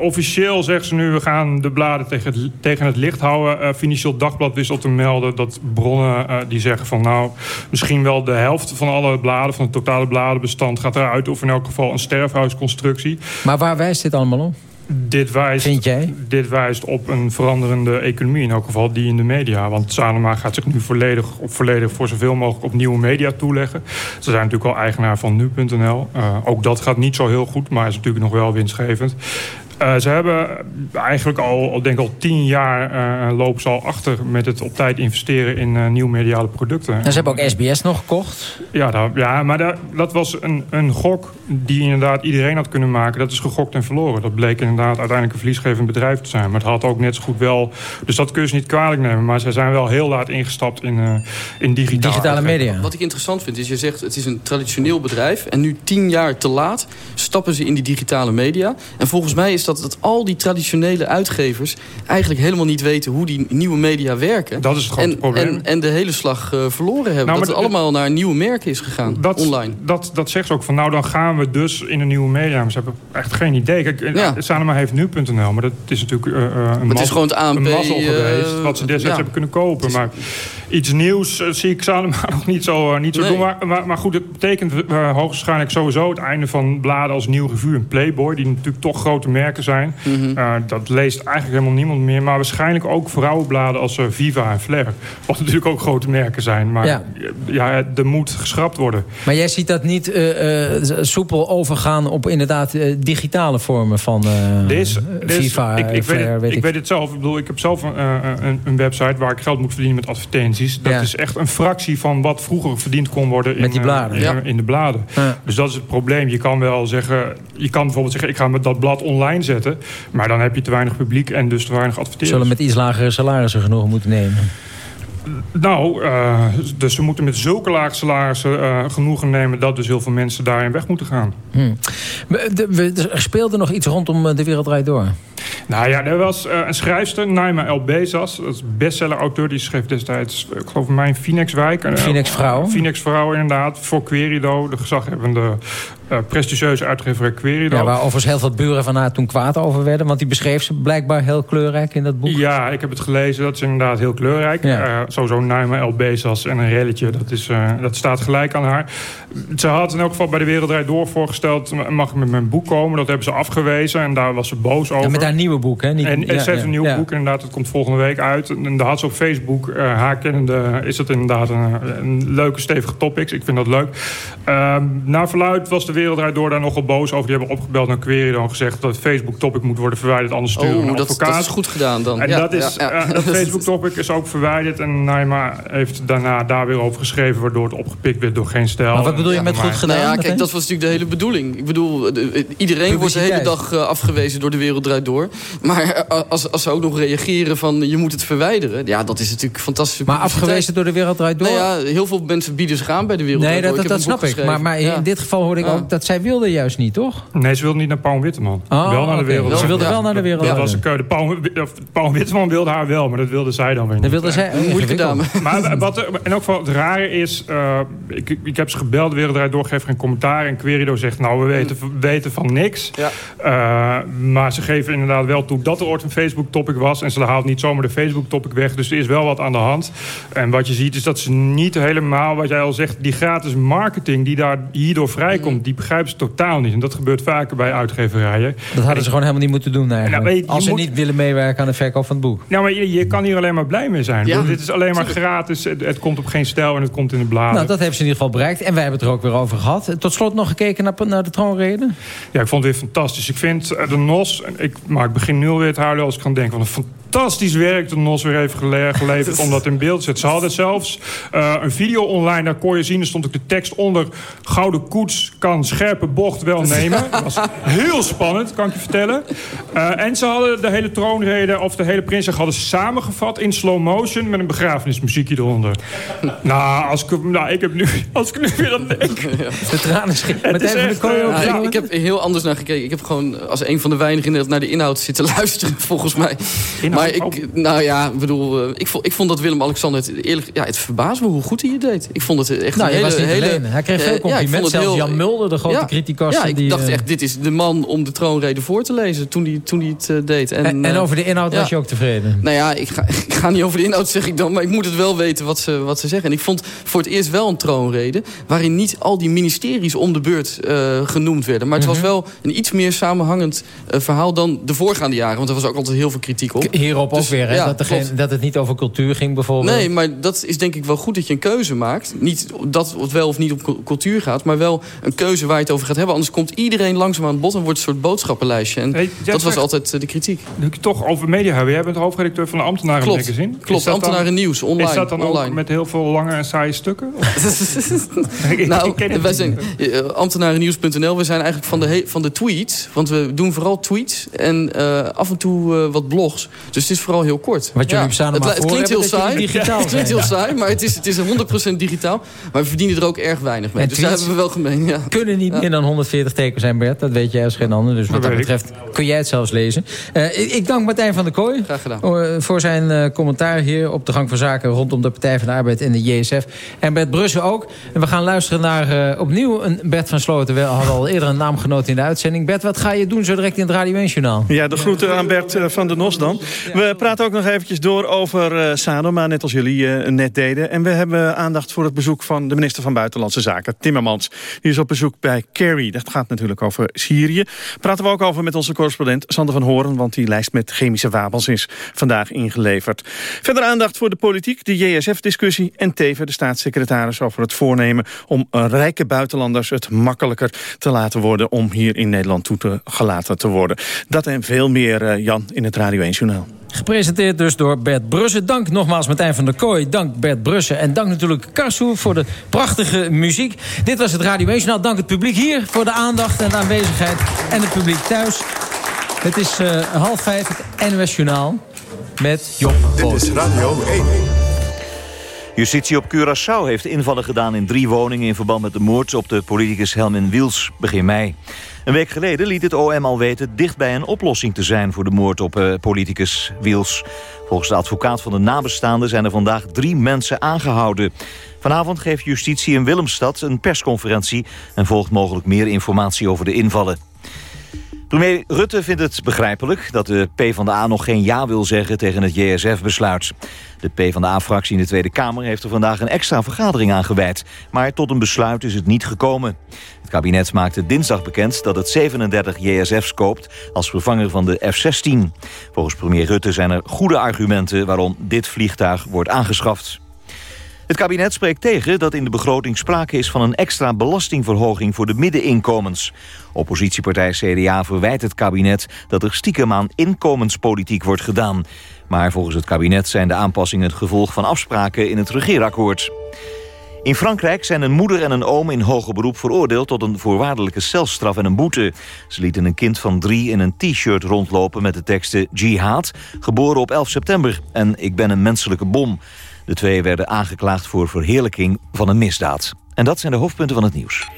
Officieel zeggen ze nu, we gaan de bladen tegen het, tegen het licht houden. Eh, Financieel Dagblad wist te melden dat bronnen die zeggen van... nou, misschien wel de helft van alle bladen, van het totale bladenbestand gaat eruit. Of in elk geval een sterfhuisconstructie. Maar waar wijst dit allemaal op? Dit wijst, Vind jij? dit wijst op een veranderende economie, in elk geval die in de media. Want Sanoma gaat zich nu volledig, volledig voor zoveel mogelijk op nieuwe media toeleggen. Ze zijn natuurlijk al eigenaar van nu.nl. Eh, ook dat gaat niet zo heel goed, maar is natuurlijk nog wel winstgevend. Eh, ze hebben eigenlijk al, al, denk ik al tien jaar eh, lopen ze al achter met het op tijd investeren in eh, nieuwe mediale producten. En ze hebben ook SBS nog gekocht. Ja, ja maar daar- dat was een, een gok die inderdaad iedereen had kunnen maken. Dat is gegokt en verloren. Dat bleek inderdaad uiteindelijk een verliesgevend bedrijf te zijn. Maar het had ook net zo goed wel... Dus dat kun je ze niet kwalijk nemen. Maar ze zijn wel heel laat ingestapt in, eh in digitale, Wat ik interessant vind is, je zegt het is een traditioneel bedrijf... en nu tien jaar te laat stappen ze in die digitale media. En volgens mij is dat dat al die traditionele uitgevers... eigenlijk helemaal niet weten hoe die nieuwe media werken. Dat is het grote en, probleem. En, en de hele slag eh, verloren hebben. Nou, dat het allemaal naar nieuwe merken is gegaan, dat, online. Dat, dat zegt ze ook van, nou dan gaan we dus in een nieuwe media. Maar ze hebben echt geen idee. Kijk, eh, Ja. Sanoma heeft nu.nl, maar dat is natuurlijk eh, eh, een, het is gewoon het ANP, een mazzel eh, geweest. Wat ze destijds ja. hebben kunnen kopen. Maar iets nieuws eh, zie ik Sanoma nog niet zo, eh, niet zo Nee. doen. Maar, maar, maar goed, het betekent eh, hoogstwaarschijnlijk sowieso het einde van bladen als Nieuw Revue en Playboy. Die natuurlijk toch grote merken zijn. Mhm. Eh, dat leest eigenlijk helemaal niemand meer. Maar waarschijnlijk ook vrouwenbladen als eh, Viva en Flair. Wat natuurlijk ook grote merken zijn. Maar Ja. ja, er moet geschrapt worden. Maar jij ziet dat niet eh, eh, soepel overgaan op inderdaad eh, digitale vormen van eh deze- FIFA, ik, ik, Flair, weet, het, weet ik ik. weet het zelf. Ik bedoel, ik heb zelf een, eh, een, een website waar ik geld moet verdienen met advertenties. Dat Ja. is echt een fractie van wat vroeger verdiend kon worden in, Met die eh, bladen. in, Ja. in de bladen. Dus dat is het probleem. Je kan wel zeggen, je kan bijvoorbeeld zeggen, ik ga met dat blad online Maar dan heb je te weinig publiek en dus te weinig adverteerders. Zullen met iets lagere salarissen genoegen moeten nemen. Nou, eh, dus we moeten met zulke lage salarissen eh, genoegen nemen... dat dus heel veel mensen daarin weg moeten gaan. Hm. We- Er speelde nog iets rondom eh, de wereld draait door. Nou ja, er was uh, een schrijfster, Naima El Bezas. Dat is bestseller-auteur. Die schreef destijds, ik geloof mijn Phoenix-wijk. Phoenix-vrouw. Phoenix-vrouw, inderdaad. Voor Querido, de gezaghebbende prestigieuze uitgeverij Querido. Ja, waar overigens heel veel buren van haar toen kwaad over werden. Want die beschreef ze blijkbaar heel kleurrijk in dat boek. Ja, ik heb het gelezen. Dat is inderdaad heel kleurrijk. Ja. Uh, sowieso Naima El Bezas en een relletje. Dat, is, uh, dat staat gelijk aan haar. Ze had in elk geval bij de Wereldrijd Door voorgesteld... mag ik met mijn boek komen? Dat hebben ze afgewezen. En daar was ze boos over. Ja, met haar nieuwe boek, hè? Niet, en ja, ze heeft een nieuw boek, inderdaad. Dat komt volgende week uit. En daar had ze op Facebook, haar kennende... is dat inderdaad een, een leuke, stevige topics. Ik vind dat leuk. Ehm, naar verluid was de Wereldrijd Door daar nogal boos over. Die hebben opgebeld naar Querido en gezegd... dat het Facebook-topic moet worden verwijderd, anders sturen oh, een dat, advocaat. dat is goed gedaan dan. En ja, dat is, ja, ja. uh, het Facebook-topic is ook verwijderd. En Naima heeft daarna daar weer over geschreven... waardoor het opgepikt werd door geen stijl. Maar wat bedoel je met goed gedaan? Nou ja, kijk, dat was natuurlijk de hele bedoeling. Ik bedoel, de, iedereen wordt de hele dag afgewezen door de wereld draait door. Maar als, als ze ook nog reageren van je moet het verwijderen... ja, dat is natuurlijk fantastisch. Maar afgewezen door de wereld draait door? Nou ja, heel veel mensen bieden zich aan bij de wereld nee, draait dat, door. dat, dat snap ik. Maar, maar in dit geval hoorde ik ook dat zij wilde juist niet, toch? Nee, ze wilde niet naar Paul Witteman. Oh, wel naar de okay. wereld. Ze wilde wel naar de wereld. Dat was een keuze. Paul, Paul Witteman wilde haar wel, maar dat wilde zij dan weer niet. Dat wilde zij. Een moeilijke dame. Maar wat er, en ook wel het rare is, uh, ik, ik heb ze gebeld, de Wereldrijd Door geeft geen commentaar. En Querido zegt, nou, we weten, we weten van niks. Ja. Uh, maar ze geven inderdaad wel toe dat er ooit een Facebook-topic was. En ze haalt niet zomaar de Facebook-topic weg. Dus er is wel wat aan de hand. En wat je ziet is dat ze niet helemaal, wat jij al zegt... die gratis marketing die daar hierdoor vrijkomt... Mm. die begrijpen ze totaal niet. En dat gebeurt vaker bij uitgeverijen. Dat hadden ze gewoon helemaal niet moeten doen eigenlijk. Nou, je, je Als ze moet... niet willen meewerken aan de verkoop van het boek. Nou, maar je, je kan hier alleen maar blij mee zijn. Ja. Dit is alleen maar gratis. Het, het, komt op geen stijl en het komt in de bladen. Nou, dat heeft ze in ieder geval bereikt. En wij hebben het er ook weer over gehad. Tot slot nog gekeken naar, naar de troonrede? Ja, ik vond het weer fantastisch. Ik vind de NOS... Ik, maar ik begin nu weer te huilen als ik kan denken... van een fantastisch werk de NOS weer heeft gele geleverd om dat in beeld te zetten. Ze hadden zelfs uh, een video online, daar kon je zien... er stond ook de tekst onder... Gouden koets kan scherpe bocht wel nemen. Dat was heel spannend, kan ik je vertellen. Uh, en ze hadden de hele troonrede, of de hele prinsdag... hadden samengevat in slow motion met een begrafenismuziekje eronder. nou, als ik, nou, ik heb nu, als ik nu weer aan denk... De tranen schieten. Met even de ja, ik, ik heb heel anders naar gekeken. Ik heb gewoon als een van de weinigen naar de inhoud zitten luisteren, volgens mij. Inhoud? Maar ik, nou ja, bedoel, ik vond, ik vond dat Willem-Alexander het eerlijk... Ja, het verbaasde me hoe goed hij het deed. Ik vond het echt nou, een hele... Was niet hele alleen. Hij kreeg veel complimenten. Ja, Zelfs heel, Jan Mulder, de grote ja, criticus. Ja, ik die, dacht echt, dit is de man om de troonrede voor te lezen toen hij toen het uh, deed. En, en, en, over de inhoud ja. was je ook tevreden? Nou ja, ik ga, ik ga niet over de inhoud, zeg ik dan. Maar ik moet het wel weten wat ze, wat ze zeggen. En ik vond voor het eerst wel een troonrede... waarin niet al die ministeries om de beurt uh, genoemd werden. Maar het was wel een iets meer samenhangend uh, verhaal dan de voorgaande jaren. Want er was ook altijd heel veel kritiek op. Hierop dus, ook weer, hè? Ja, dat, geen, dat het niet over cultuur ging bijvoorbeeld. Nee, maar dat is denk ik wel goed dat je een keuze maakt. Niet dat het wel of niet op cultuur gaat... maar wel een keuze waar je het over gaat hebben. Anders komt iedereen langzaam aan het bod en wordt een soort boodschappenlijstje. En hey, dat was altijd uh, de kritiek. Nu ik toch over media hebben. Jij bent hoofdredacteur van de Ambtenaren Klopt, magazine. klopt Ambtenaren dan, Nieuws, online. Is dat dan online. ook met heel veel lange en saaie stukken? nou, wij zijn uh, ambtenarennieuws.nl. We zijn eigenlijk van de, van de tweets. Want we doen vooral tweets en uh, af en toe uh, wat blogs. Dus het is vooral heel kort. Wat jullie ja, het, het, het klinkt heel saai. Digitaal het klinkt heel saai, maar het is, het is 100% digitaal. Maar we verdienen er ook erg weinig mee. En dus daar hebben we wel gemeen. Ja. kunnen niet ja. meer dan 140 tekens zijn, Bert. Dat weet jij als geen ander. Dus wat dat, dat betreft kun jij het zelfs lezen. Uh, ik, ik, dank Martijn van der Kooi Graag gedaan. Voor zijn uh, commentaar hier op de gang van zaken... rondom de Partij van de Arbeid en de JSF. En Bert Brussen ook. En we gaan luisteren naar opnieuw een Bert van Sloten. We hadden al eerder een naamgenoot in de uitzending. Bert, wat ga je doen zo direct in het Radio 1-journaal? Ja, de groeten aan Bert van der Nos dan. We praten ook nog eventjes door over Sanoma, net als jullie net deden. En we hebben aandacht voor het bezoek van de minister van Buitenlandse Zaken, Timmermans. Die is op bezoek bij Kerry. Dat gaat natuurlijk over Syrië. Praten we ook over met onze correspondent Sander van Horen... want die lijst met chemische wapens is vandaag ingeleverd. Verder aandacht voor de politiek, de JSF-discussie... en Teven, de staatssecretaris, over het voornemen... om rijke buitenlanders het makkelijker te laten worden... om hier in Nederland toe te gelaten te worden. Dat en veel meer, uh, Jan, in het Radio 1-journaal. Gepresenteerd dus door Bert Brussen. Dank nogmaals Martijn van der Kooi. Dank Bert Brussen. En dank natuurlijk Karsu voor de prachtige muziek. Dit was het Radio 1 Journaal. Dank het publiek hier voor de aandacht en de aanwezigheid. En het publiek thuis. Het is uh, half vijf, het NOS Journaal. Met Job Dit is Radio 1. Justitie op Curaçao heeft invallen gedaan in drie woningen... in verband met de moord op de politicus Helmin Wiels begin mei. Een week geleden liet het OM al weten dicht bij een oplossing te zijn... voor de moord op uh, politicus Wiels. Volgens de advocaat van de nabestaanden zijn er vandaag drie mensen aangehouden. Vanavond geeft justitie in Willemstad een persconferentie... en volgt mogelijk meer informatie over de invallen. Premier Rutte vindt het begrijpelijk dat de PvdA nog geen ja wil zeggen tegen het JSF-besluit. De PvdA-fractie in de Tweede Kamer heeft er vandaag een extra vergadering aan gewijd. Maar tot een besluit is het niet gekomen. Het kabinet maakte dinsdag bekend dat het 37 JSF's koopt als vervanger van de F-16. Volgens premier Rutte zijn er goede argumenten waarom dit vliegtuig wordt aangeschaft. Het kabinet spreekt tegen dat in de begroting sprake is van een extra belastingverhoging voor de middeninkomens. Oppositiepartij CDA verwijt het kabinet dat er stiekem aan inkomenspolitiek wordt gedaan. Maar volgens het kabinet zijn de aanpassingen het gevolg van afspraken in het regeerakkoord. In Frankrijk zijn een moeder en een oom in hoger beroep veroordeeld... tot een voorwaardelijke celstraf en een boete. Ze lieten een kind van drie in een t-shirt rondlopen met de teksten... Jihad, geboren op 11 september en ik ben een menselijke bom. De twee werden aangeklaagd voor verheerlijking van een misdaad. En dat zijn de hoofdpunten van het nieuws.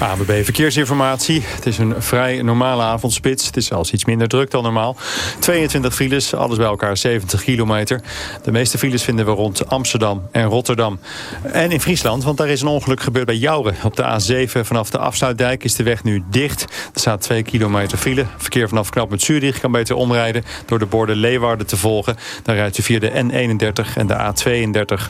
ABB Verkeersinformatie. Het is een vrij normale avondspits. Het is zelfs iets minder druk dan normaal. 22 files, alles bij elkaar 70 kilometer. De meeste files vinden we rond Amsterdam en Rotterdam. En in Friesland, want daar is een ongeluk gebeurd bij Jouren. Op de A7 vanaf de Afsluitdijk is de weg nu dicht. Er staat 2 kilometer file. Verkeer vanaf knap met Zurich kan beter omrijden... door de borden Leeuwarden te volgen. Dan rijdt u via de N31 en de A32.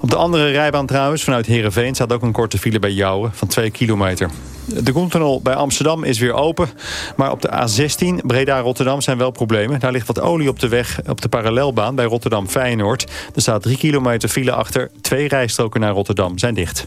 Op de andere rijbaan trouwens, vanuit Heerenveen... staat ook een korte file bij Jouwen van 2 kilometer. De Koentunnel bij Amsterdam is weer open. Maar op de A16 Breda-Rotterdam zijn wel problemen. Daar ligt wat olie op de weg op de parallelbaan bij Rotterdam-Feyenoord. Er staat 3 kilometer file achter. Twee rijstroken naar Rotterdam zijn dicht.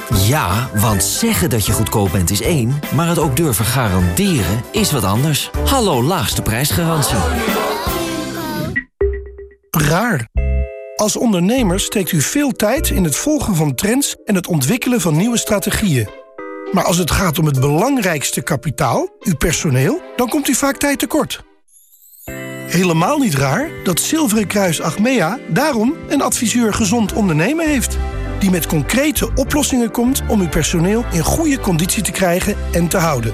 Ja, want zeggen dat je goedkoop bent is één, maar het ook durven garanderen is wat anders. Hallo laagste prijsgarantie. Raar. Als ondernemer steekt u veel tijd in het volgen van trends en het ontwikkelen van nieuwe strategieën. Maar als het gaat om het belangrijkste kapitaal, uw personeel, dan komt u vaak tijd tekort. Helemaal niet raar dat Zilveren Kruis Achmea daarom een adviseur gezond ondernemen heeft die met concrete oplossingen komt om uw personeel in goede conditie te krijgen en te houden.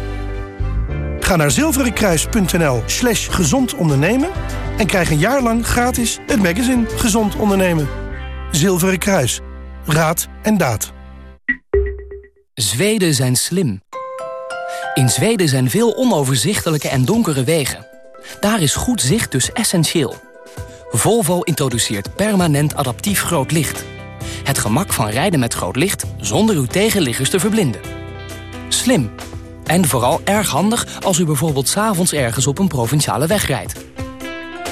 Ga naar zilverenkruis.nl slash gezond ondernemen en krijg een jaar lang gratis het magazine Gezond Ondernemen. Zilveren Kruis. Raad en daad. Zweden zijn slim. In Zweden zijn veel onoverzichtelijke en donkere wegen. Daar is goed zicht dus essentieel. Volvo introduceert permanent adaptief groot licht... Het gemak van rijden met groot licht zonder uw tegenliggers te verblinden. Slim. En vooral erg handig als u bijvoorbeeld s'avonds ergens op een provinciale weg rijdt.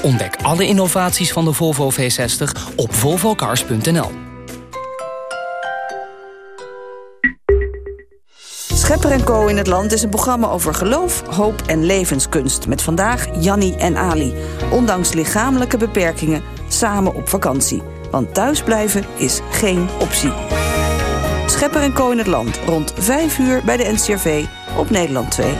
Ontdek alle innovaties van de Volvo V60 op volvocars.nl. Schepper en Co in het Land is een programma over geloof, hoop en levenskunst. Met vandaag Janni en Ali. Ondanks lichamelijke beperkingen, samen op vakantie. Want thuisblijven is geen optie. Schepper en Co in het Land. Rond 5 uur bij de NCRV op Nederland 2.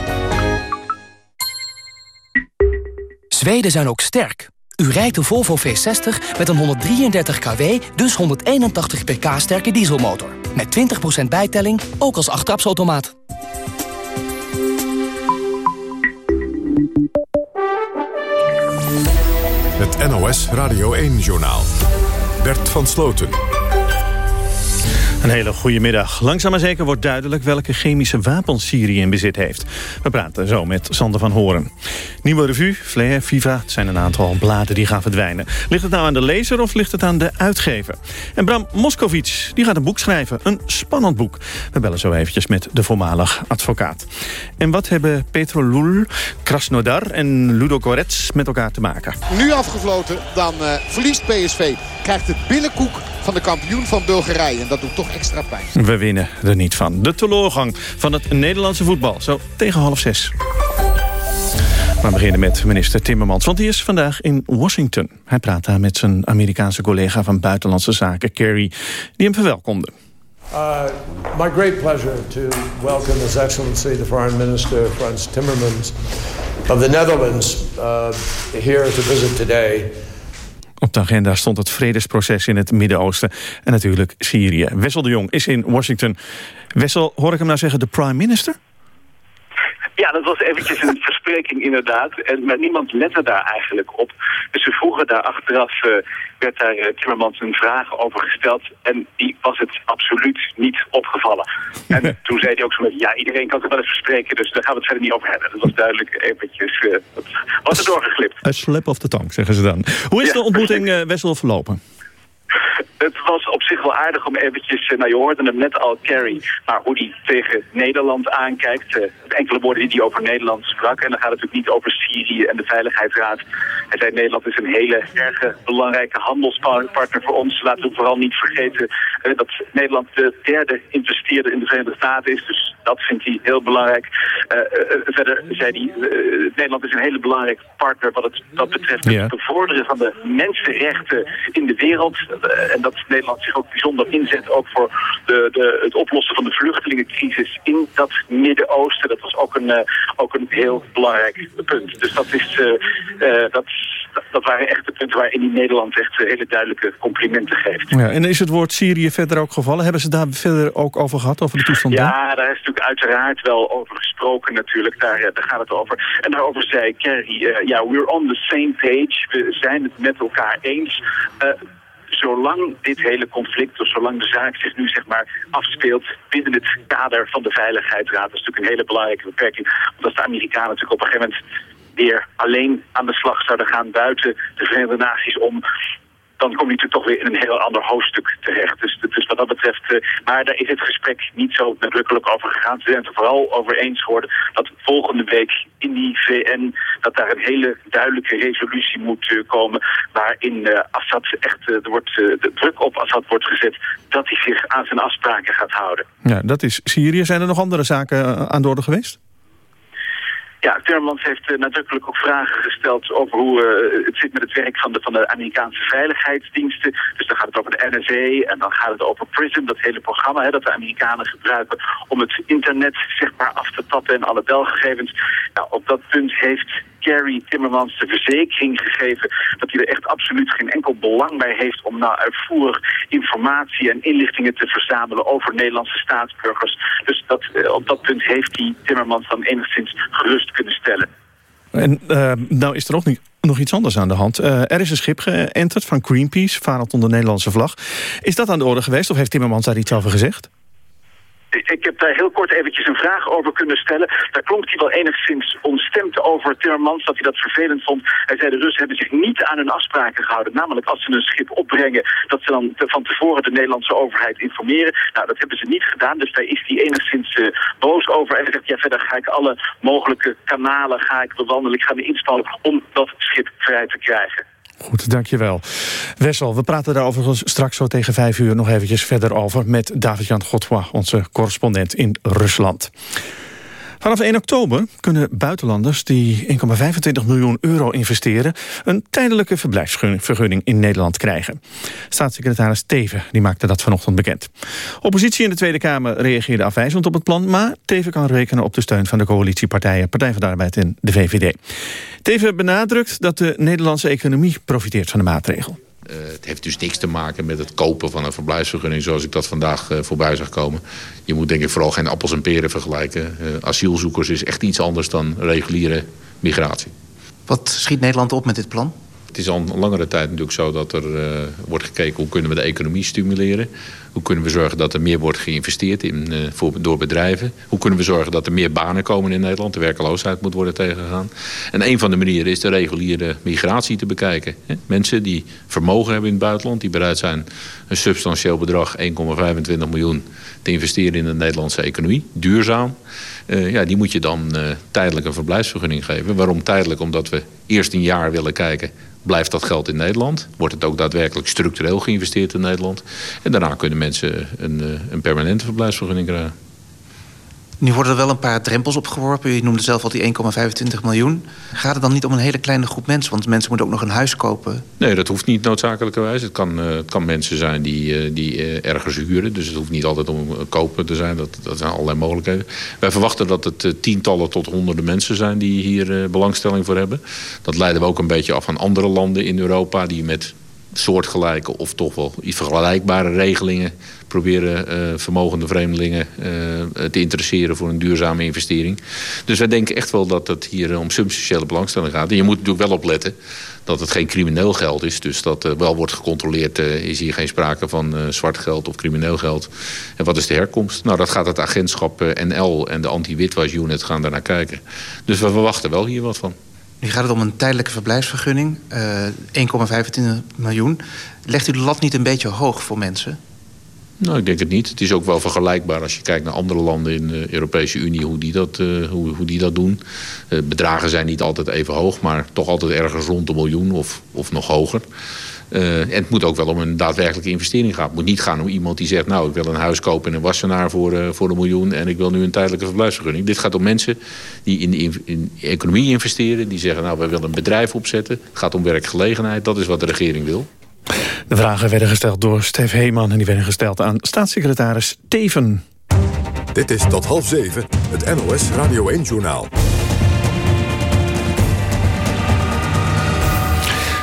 Zweden zijn ook sterk. U rijdt de Volvo V60 met een 133 kW, dus 181 pk sterke dieselmotor. Met 20% bijtelling, ook als achttrapsautomaat. Het NOS Radio 1-journaal. Bert van Sloten. Een hele goede middag. Langzaam maar zeker wordt duidelijk welke chemische wapens Syrië in bezit heeft. We praten zo met Sander van Horen. Nieuwe revue, Flair, Viva, het zijn een aantal bladen die gaan verdwijnen. Ligt het nou aan de lezer of ligt het aan de uitgever? En Bram Moskovic, die gaat een boek schrijven. Een spannend boek. We bellen zo eventjes met de voormalig advocaat. En wat hebben Petrolul, Krasnodar en Ludo Gorets met elkaar te maken? Nu afgefloten, dan uh, verliest PSV. Krijgt het billenkoek van de kampioen van Bulgarije. En dat doet toch extra pijn. We winnen er niet van. De teleurgang van het Nederlandse voetbal. Zo tegen half zes. We beginnen met minister Timmermans, want hij is vandaag in Washington. Hij praat daar met zijn Amerikaanse collega van Buitenlandse Zaken, Kerry, die hem verwelkomde. Uh, my great pleasure to welcome His Excellency the Foreign Minister Frans Timmermans of the Netherlands uh, here to visit today. Op de agenda stond het vredesproces in het Midden-Oosten en natuurlijk Syrië. Wessel de Jong is in Washington. Wessel, hoor ik hem nou zeggen de prime minister? Ja, dat was eventjes een verspreking inderdaad. En, maar niemand lette daar eigenlijk op. Dus we vroegen daar achteraf, uh, werd daar uh, Timmermans een vraag over gesteld. En die was het absoluut niet opgevallen. En toen zei hij ook zo met, ja, iedereen kan het wel eens verspreken. Dus daar gaan we het verder niet over hebben. Dat was duidelijk eventjes, uh, was er doorgeglipt. A slip of the tongue, zeggen ze dan. Hoe is de ontmoeting Wessel verlopen? Het was op zich wel aardig om eventjes, nou je hoorde hem net al, Kerry, maar hoe hij tegen Nederland aankijkt. Uh, enkele woorden die hij over Nederland sprak. En dan gaat het natuurlijk niet over Syrië en de Veiligheidsraad. Hij zei Nederland is een hele erge belangrijke handelspartner voor ons. Laten we vooral niet vergeten uh, dat Nederland de derde investeerder in de Verenigde Staten is. Dus dat vindt hij heel belangrijk. Uh, verder zei hij, Nederland is een hele belangrijke partner wat het dat betreft het bevorderen van de mensenrechten in de wereld. En dat Nederland zich ook bijzonder inzet ook voor de, de, het oplossen van de vluchtelingencrisis in dat Midden-Oosten. Dat was ook een, uh, ook een heel belangrijk punt. Dus dat, is, uh, uh, dat, dat waren echt de punten waarin die Nederland echt hele duidelijke complimenten geeft. Ja, en is het woord Syrië verder ook gevallen? Hebben ze daar verder ook over gehad, over de toestand Ja, daar? daar is natuurlijk uiteraard wel over gesproken natuurlijk. Daar, daar gaat het over. En daarover zei Kerry, ja, we're on the same page. We zijn het met elkaar eens zolang dit hele conflict, of zolang de zaak zich nu zeg maar afspeelt binnen het kader van de Veiligheidsraad, dat is natuurlijk een hele belangrijke beperking. Als de Amerikanen natuurlijk op een gegeven moment weer alleen aan de slag zouden gaan buiten de Verenigde Naties om dan kom je natuurlijk toch weer in een heel ander hoofdstuk terecht. Dus, dus wat dat betreft, uh, maar daar is het gesprek niet zo nadrukkelijk over gegaan. Ze zijn het er vooral over eens geworden dat volgende week in die VN, dat daar een hele duidelijke resolutie moet uh, komen, waarin uh, Assad echt, er wordt, de druk op Assad wordt gezet, dat hij zich aan zijn afspraken gaat houden. Ja, dat is Syrië. Zijn er nog andere zaken aan de orde geweest? Ja, Timmermans heeft uh, nadrukkelijk ook vragen gesteld over hoe uh, het zit met het werk van de, van de Amerikaanse veiligheidsdiensten. Dus dan gaat het over de NSA en dan gaat het over PRISM, dat hele programma hè, dat de Amerikanen gebruiken om het internet zeg maar af te tappen en alle belgegevens. Nou, op dat punt heeft Gary Timmermans de verzekering gegeven dat hij er echt absoluut geen enkel belang bij heeft om nou uitvoerig informatie en inlichtingen te verzamelen over Nederlandse staatsburgers. Dus dat, uh, op dat punt heeft hij Timmermans dan enigszins gerust kunnen stellen. En uh, nou is er ook niet, nog iets anders aan de hand. Uh, er is een schip geënterd van Greenpeace, varend onder Nederlandse vlag. Is dat aan de orde geweest of heeft Timmermans daar iets over gezegd? Ik heb daar heel kort eventjes een vraag over kunnen stellen. Daar klonk hij wel enigszins ontstemd over Timmermans, dat hij dat vervelend vond. Hij zei de Russen hebben zich niet aan hun afspraken gehouden. Namelijk als ze een schip opbrengen, dat ze dan van tevoren de Nederlandse overheid informeren. Nou, dat hebben ze niet gedaan, dus daar is hij enigszins uh, boos over. En hij zegt, ja, verder ga ik alle mogelijke kanalen ga ik bewandelen. Ik ga me inspannen om dat schip vrij te krijgen. Goed, dankjewel. Wessel, we praten daar overigens straks zo tegen vijf uur nog eventjes verder over... met David-Jan Godwa, onze correspondent in Rusland. Vanaf 1 oktober kunnen buitenlanders die 1,25 miljoen euro investeren... een tijdelijke verblijfsvergunning in Nederland krijgen. Staatssecretaris Teven die maakte dat vanochtend bekend. Oppositie in de Tweede Kamer reageerde afwijzend op het plan... maar Teven kan rekenen op de steun van de coalitiepartijen... Partij van de Arbeid en de VVD. Teven benadrukt dat de Nederlandse economie profiteert van de maatregel. Uh, het heeft dus niks te maken met het kopen van een verblijfsvergunning... zoals ik dat vandaag uh, voorbij zag komen. Je moet denk ik vooral geen appels en peren vergelijken. Uh, asielzoekers is echt iets anders dan reguliere migratie. Wat schiet Nederland op met dit plan? Het is al een langere tijd natuurlijk zo dat er uh, wordt gekeken... hoe kunnen we de economie stimuleren. Hoe kunnen we zorgen dat er meer wordt geïnvesteerd in, uh, voor, door bedrijven. Hoe kunnen we zorgen dat er meer banen komen in Nederland. De werkeloosheid moet worden tegengegaan. En een van de manieren is de reguliere migratie te bekijken. Hè? Mensen die vermogen hebben in het buitenland... die bereid zijn een substantieel bedrag, 1,25 miljoen... te investeren in de Nederlandse economie, duurzaam... Uh, ja, die moet je dan tijdelijk een verblijfsvergunning geven. Waarom tijdelijk? Omdat we eerst een jaar willen kijken... blijft dat geld in Nederland? Wordt het ook daadwerkelijk structureel geïnvesteerd in Nederland? En daarna kunnen mensen een, uh, een permanente verblijfsvergunning krijgen. Nu worden er wel een paar drempels opgeworpen. U noemde zelf al die 1,25 miljoen. Gaat het dan niet om een hele kleine groep mensen? Want mensen moeten ook nog een huis kopen. Nee, dat hoeft niet noodzakelijkerwijs. Het kan, uh, het kan mensen zijn die, uh, die uh, ergens huren. Dus het hoeft niet altijd om kopen te zijn. Dat, dat zijn allerlei mogelijkheden. Wij verwachten dat het tientallen tot honderden mensen zijn... die hier belangstelling voor hebben. Dat leiden we ook een beetje af van andere landen in Europa... die met soortgelijke of toch wel vergelijkbare regelingen proberen uh, vermogende vreemdelingen uh, te interesseren voor een duurzame investering. Dus wij denken echt wel dat het hier om substantiële belangstelling gaat. En je moet natuurlijk wel opletten dat het geen crimineel geld is. Dus dat wel wordt gecontroleerd. is hier geen sprake van zwart geld of crimineel geld. En wat is de herkomst? Nou, dat gaat het agentschap NL en de anti-witwasunit gaan daarnaar kijken. Dus we verwachten wel hier wat van. Nu gaat het om een tijdelijke verblijfsvergunning. 1,25 miljoen. Legt u de lat niet een beetje hoog voor mensen? Nou, ik denk het niet. Het is ook wel vergelijkbaar als je kijkt naar andere landen in de Europese Unie... hoe die dat, uh, hoe, hoe die dat doen. Uh, bedragen zijn niet altijd even hoog, maar toch altijd ergens rond een miljoen of, of nog hoger. Uh, en het moet ook wel om een daadwerkelijke investering gaan. Het moet niet gaan om iemand die zegt... nou, ik wil een huis kopen in een wassenaar voor, voor een miljoen... en ik wil nu een tijdelijke verblijfsvergunning. Dit gaat om mensen die in de in, in economie investeren. Die zeggen, nou, wij willen een bedrijf opzetten. Het gaat om werkgelegenheid. Dat is wat de regering wil. De vragen werden gesteld door Stef Heeman... en die werden gesteld aan staatssecretaris Teven. Dit is tot half zeven, het NOS Radio 1-journaal.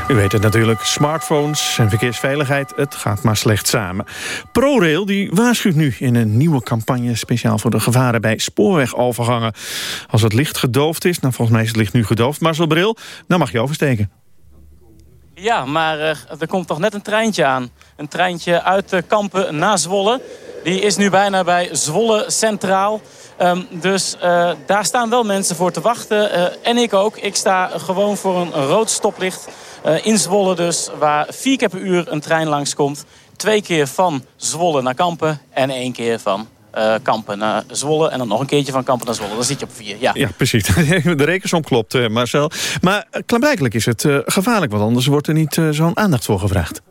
U weet het natuurlijk, smartphones en verkeersveiligheid, het gaat maar slecht samen. ProRail die waarschuwt nu in een nieuwe campagne... speciaal voor de gevaren bij spoorwegovergangen. Als het licht gedoofd is, nou volgens mij is het licht nu gedoofd... Marcel Bril, dan mag je oversteken. Ja, maar uh, er komt toch net een treintje aan. Een treintje uit Kampen naar Zwolle. Die is nu bijna bij Zwolle Centraal. Um, dus uh, daar staan wel mensen voor te wachten. en ik ook. Ik sta gewoon voor een rood stoplicht in Zwolle dus. Waar vier keer per uur een trein langskomt. Twee keer van Zwolle naar Kampen en één keer van Kampen naar Zwolle. En dan nog een keertje van Kampen naar Zwolle. Dan zit je op vier. Ja, ja precies. De rekensom klopt, Marcel. Maar klaarblijkelijk is het gevaarlijk. Want anders wordt er niet zo'n aandacht voor gevraagd.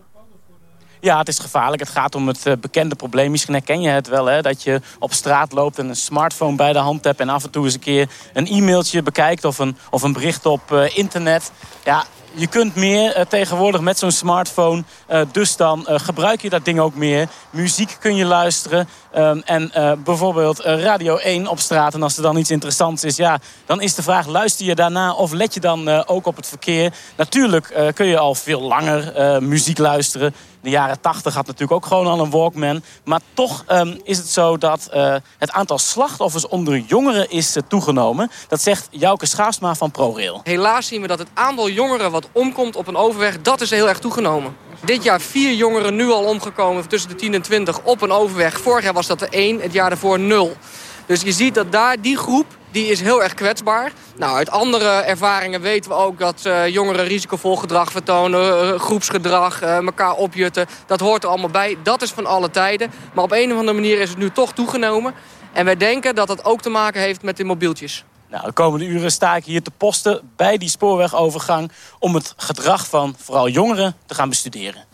Ja, het is gevaarlijk. Het gaat om het bekende probleem. Misschien herken je het wel, hè? dat je op straat loopt en een smartphone bij de hand hebt... en af en toe eens een keer een e-mailtje bekijkt of een, of een bericht op internet. Ja, je kunt meer uh, tegenwoordig met zo'n smartphone. Dus dan gebruik je dat ding ook meer. Muziek kun je luisteren. Um, en bijvoorbeeld Radio 1 op straat. En als er dan iets interessants is, ja, dan is de vraag... luister je daarna of let je dan ook op het verkeer? Natuurlijk kun je al veel langer muziek luisteren. De jaren 80 had natuurlijk ook gewoon al een Walkman. Maar toch um, is het zo dat uh, het aantal slachtoffers onder jongeren is uh, toegenomen. Dat zegt Jouke Schaafsma van ProRail. Helaas zien we dat het aantal jongeren wat omkomt op een overweg... dat is heel erg toegenomen. Dit jaar vier jongeren nu al omgekomen tussen de 10 en 20 op een overweg. Vorig jaar was dat er één, het jaar daarvoor nul. Dus je ziet dat daar die groep die is heel erg kwetsbaar. Nou, uit andere ervaringen weten we ook dat uh, jongeren risicovol gedrag vertonen, uh, groepsgedrag, uh, elkaar opjutten. Dat hoort er allemaal bij. Dat is van alle tijden. Maar op een of andere manier is het nu toch toegenomen. En wij denken dat dat ook te maken heeft met de mobieltjes. Nou, de komende uren sta ik hier te posten bij die spoorwegovergang... om het gedrag van vooral jongeren te gaan bestuderen.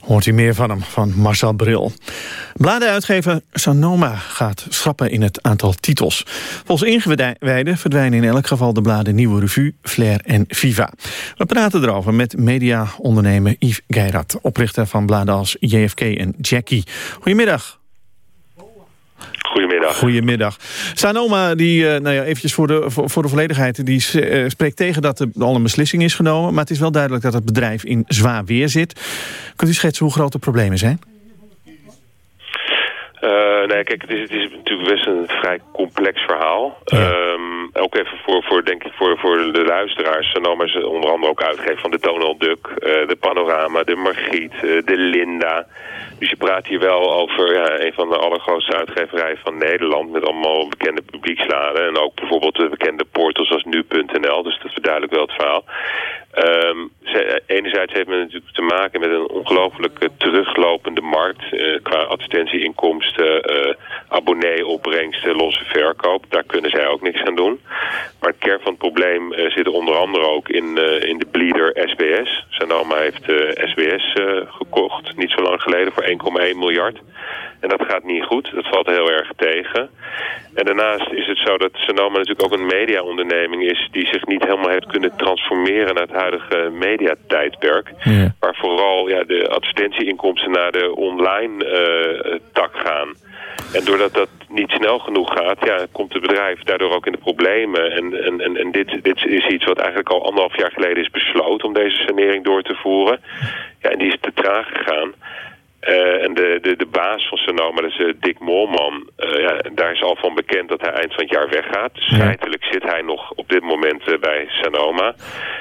Hoort u meer van hem, van Marcel Bril. Bladenuitgever Sanoma gaat schrappen in het aantal titels. Volgens ingewijden verdwijnen in elk geval de bladen Nieuwe Revue, Flair en Viva. We praten erover met mediaondernemer Yves Geirat... oprichter van bladen als JFK en Jackie. Goedemiddag. Goedemiddag. Goedemiddag. Sanoma, die, uh, nou ja, eventjes voor de, voor, voor de volledigheid... die uh, spreekt tegen dat er al een beslissing is genomen... maar het is wel duidelijk dat het bedrijf in zwaar weer zit. Kunt u schetsen hoe groot de problemen zijn? Uh, nee, kijk, het is, het is natuurlijk best een vrij complex verhaal. Ehm, ook even voor, voor, denk ik, voor, voor de luisteraars. Sonoma is onder andere ook uitgever van de Donald Duck, eh, de Panorama, de Margriet, eh, de Linda. Dus je praat hier wel over ja, een van de allergrootste uitgeverijen van Nederland... met allemaal bekende publieksladen. En ook bijvoorbeeld de bekende portals als nu.nl. Dus dat verduidelijkt wel het verhaal. Ehm, ze- enerzijds heeft men natuurlijk te maken met een ongelooflijk teruglopende markt... eh, qua advertentieinkomsten, eh abonnee-opbrengsten, losse verkoop. Daar kunnen zij ook niks aan doen. Maar het kern van het probleem eh, zit er onder andere ook in, eh, in de bleeder SBS. Sanoma heeft SBS eh, gekocht, niet zo lang geleden, voor 1,1 miljard. En dat gaat niet goed, dat valt heel erg tegen. En daarnaast is het zo dat Sanoma natuurlijk ook een mediaonderneming is... die zich niet helemaal heeft kunnen transformeren naar het huidige mediatijdperk. Waar vooral ja, de advertentieinkomsten naar de online tak gaan. En doordat dat niet snel genoeg gaat, ja, komt het bedrijf daardoor ook in de problemen. En, en, en, en dit, dit is iets wat eigenlijk al anderhalf jaar geleden is besloten om deze sanering door te voeren. Ja, en die is te traag gegaan. Eh, en de, de, de baas van Sonoma, dat is eh, Dick Moorman, eh, ja, daar is al van bekend dat hij eind van het jaar weggaat. Dus feitelijk zit hij nog op dit moment bij Sonoma.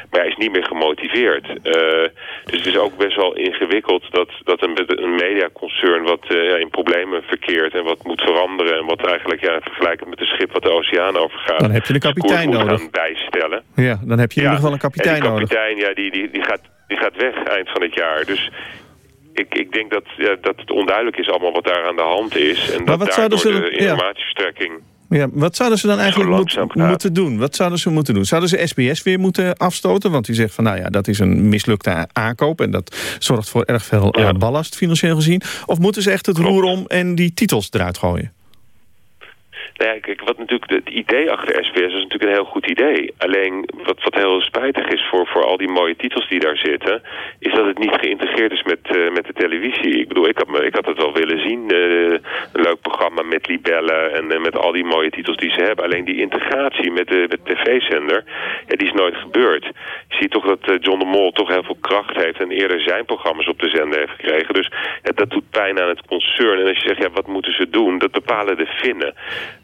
Maar hij is niet meer gemotiveerd. Dus het is ook best wel ingewikkeld dat, dat een, een mediaconcern wat ja, in problemen verkeert en wat moet veranderen. En wat eigenlijk ja, vergelijkend met een schip wat de oceaan overgaat. Dan heb je een kapitein nodig. gaan bijstellen. Ja, dan heb je in ieder geval een kapitein nodig. kapitein, ja, die, die, die, gaat, die gaat weg eind van het jaar. Dus ik, ik denk dat, ja, dat het onduidelijk is allemaal wat daar aan de hand is. En dat wat daardoor zouden ze de dan- ja. informatieverstrekking... Ja, wat zouden ze dan eigenlijk moet- moeten doen? Wat zouden ze moeten doen? Zouden ze SBS weer moeten afstoten? Want die zegt van nou ja, dat is een mislukte aankoop... en dat zorgt voor erg veel eh, ballast financieel gezien. Of moeten ze echt het roer om en die titels eruit gooien? Nou ja, kijk, wat natuurlijk het idee achter SBS is natuurlijk een heel goed idee. Alleen wat, wat heel spijtig is voor, voor al die mooie titels die daar zitten, is dat het niet geïntegreerd is met, eh, met de televisie. Ik bedoel, ik had, ik had het wel willen zien. eh, een leuk programma met libellen en eh, met al die mooie titels die ze hebben. Alleen die integratie met de, de tv-zender, die is nooit gebeurd. Je ziet toch dat John de Mol toch heel veel kracht heeft en eerder zijn programma's op de zender heeft gekregen. Dus ja, dat doet pijn aan het concern. En als je zegt, ja, wat moeten ze doen? Dat bepalen de Finnen.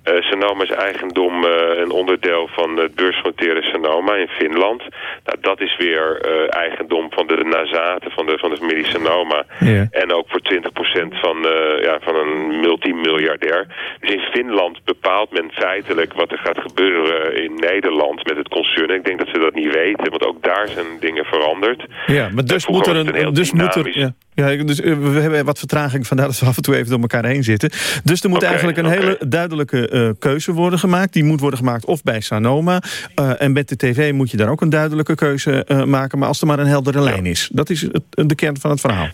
Eh Sanoma is eigendom, eh, een onderdeel van het beursgenoteerde Sanoma in Finland. Nou, dat is weer eh, eigendom van de nazaten van de, van de familie Sanoma. En ook voor 20% van, eh, ja, van een multimiljardair. Dus in Finland bepaalt men feitelijk wat er gaat gebeuren in Nederland met het concern. En ik denk dat ze dat niet weten, want ook daar zijn dingen veranderd. Ja, maar dus moet er een. Dus moet er, ja, ja, dus, eh, we hebben wat vertraging, vandaar dat we af en toe even door elkaar heen zitten. Dus er moet eigenlijk een hele duidelijke eh, keuze worden gemaakt. Die moet worden gemaakt of bij Sanoma. eh, en met de tv moet je daar ook een duidelijke keuze maken. Maar als er maar een heldere lijn is. Dat is het, de kern van het verhaal.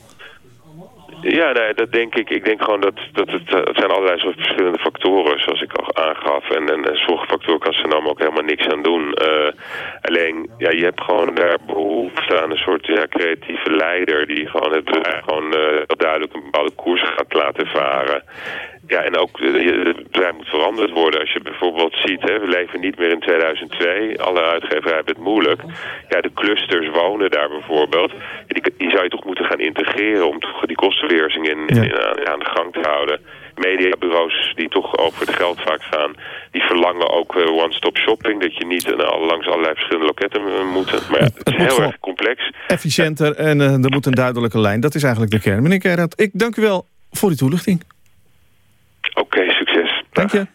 Ja, nee, dat denk ik. Ik denk gewoon dat, dat het, eh, het zijn allerlei soort verschillende factoren, zoals ik al aangaf. En, en, en sommige kan Sanoma ook helemaal niks aan doen. Eh, alleen, ja, je hebt gewoon daar behoefte aan een soort ja, creatieve leider... die gewoon het gewoon heel duidelijk een bepaalde koers gaat laten varen. Ja, en ook eh, het bedrijf moet veranderd worden. Als je bijvoorbeeld ziet, hè, we leven niet meer in 2002. Alle uitgeverijen hebben het moeilijk. Ja, de clusters wonen daar bijvoorbeeld. Die, die zou je toch moeten gaan integreren om toch die kostenbeheersing in, in- aan, aan de gang te houden. Mediabureaus die toch over het geld vaak gaan, die verlangen ook eh, one-stop shopping. Dat je niet eh, langs allerlei verschillende loketten eh, moet. Maar ja, het is heel erg complex. Efficiënter en eh, er moet een duidelijke lijn. Dat is eigenlijk de kern. Meneer Gerard, ik dank u wel voor die toelichting. Oké, succes. Dank je.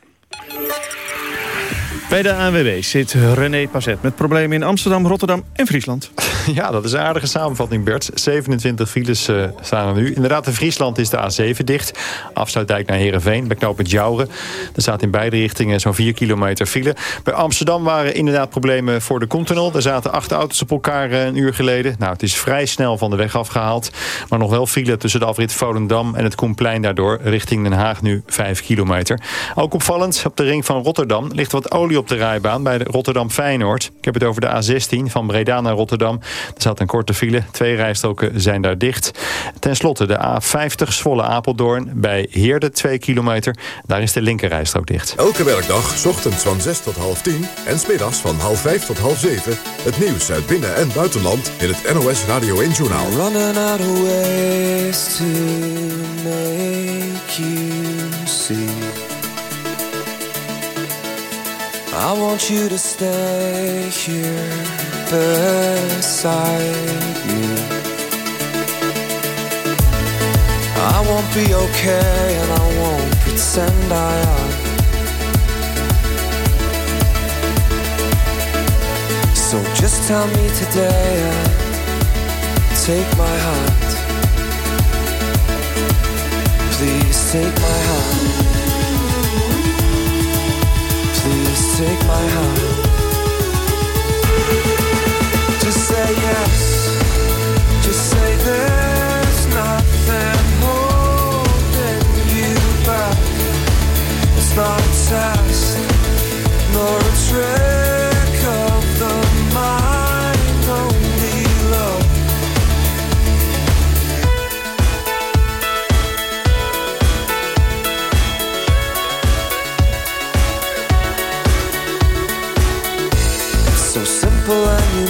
Bij de ANWB zit René Pazet met problemen in Amsterdam, Rotterdam en Friesland. Ja, dat is een aardige samenvatting, Bert. 27 files eh, staan er nu. Inderdaad, in Friesland is de A7 dicht. Afsluitdijk naar Heerenveen, bij knooppunt Jouren. Er staat in beide richtingen zo'n 4 kilometer file. Bij Amsterdam waren inderdaad problemen voor de Continental. Er zaten acht auto's op elkaar eh, een uur geleden. Nou, het is vrij snel van de weg afgehaald. Maar nog wel file tussen de afrit Volendam en het Koenplein daardoor. Richting Den Haag nu 5 kilometer. Ook opvallend, op de ring van Rotterdam ligt wat olie op de rijbaan bij de Rotterdam-Feyenoord. Ik heb het over de A16 van Breda naar Rotterdam. Er staat een korte file. Twee rijstroken zijn daar dicht. Ten slotte de A50 Zwolle-Apeldoorn bij Heerde 2 kilometer. Daar is de linkerrijstrook dicht. Elke werkdag, 's ochtends van 6 tot half 10 en smiddags van half 5 tot half 7. Het nieuws uit binnen- en buitenland in het NOS Radio 1 Journaal. Running out of ways to make you see. I want you to stay here beside me. I won't be okay and I won't pretend I am. So just tell me today and take my hand. Please take my hand. Please take my hand.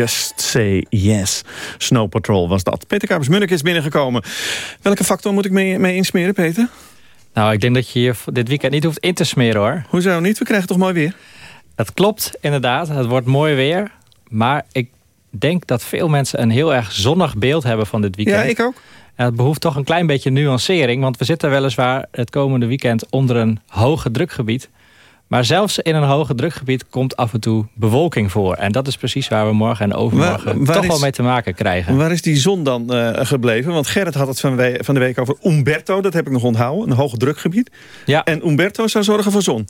Just say yes. Snow Patrol was dat. Peter Kapers-Munnik is binnengekomen. Welke factor moet ik mee, mee insmeren, Peter? Nou, ik denk dat je je dit weekend niet hoeft in te smeren, hoor. Hoezo niet? We krijgen toch mooi weer? Dat klopt, inderdaad. Het wordt mooi weer. Maar ik denk dat veel mensen een heel erg zonnig beeld hebben van dit weekend. Ja, ik ook. En het behoeft toch een klein beetje nuancering. Want we zitten weliswaar het komende weekend onder een hoge drukgebied. Maar zelfs in een hoge drukgebied komt af en toe bewolking voor. En dat is precies waar we morgen en overmorgen Waar- waar toch is- wel mee te maken krijgen. Waar is die zon dan eh, gebleven? Want Gerrit had het van, we- van de week over Umberto. Dat heb ik nog onthouden. Een hoge drukgebied. Ja. En Umberto zou zorgen voor zon.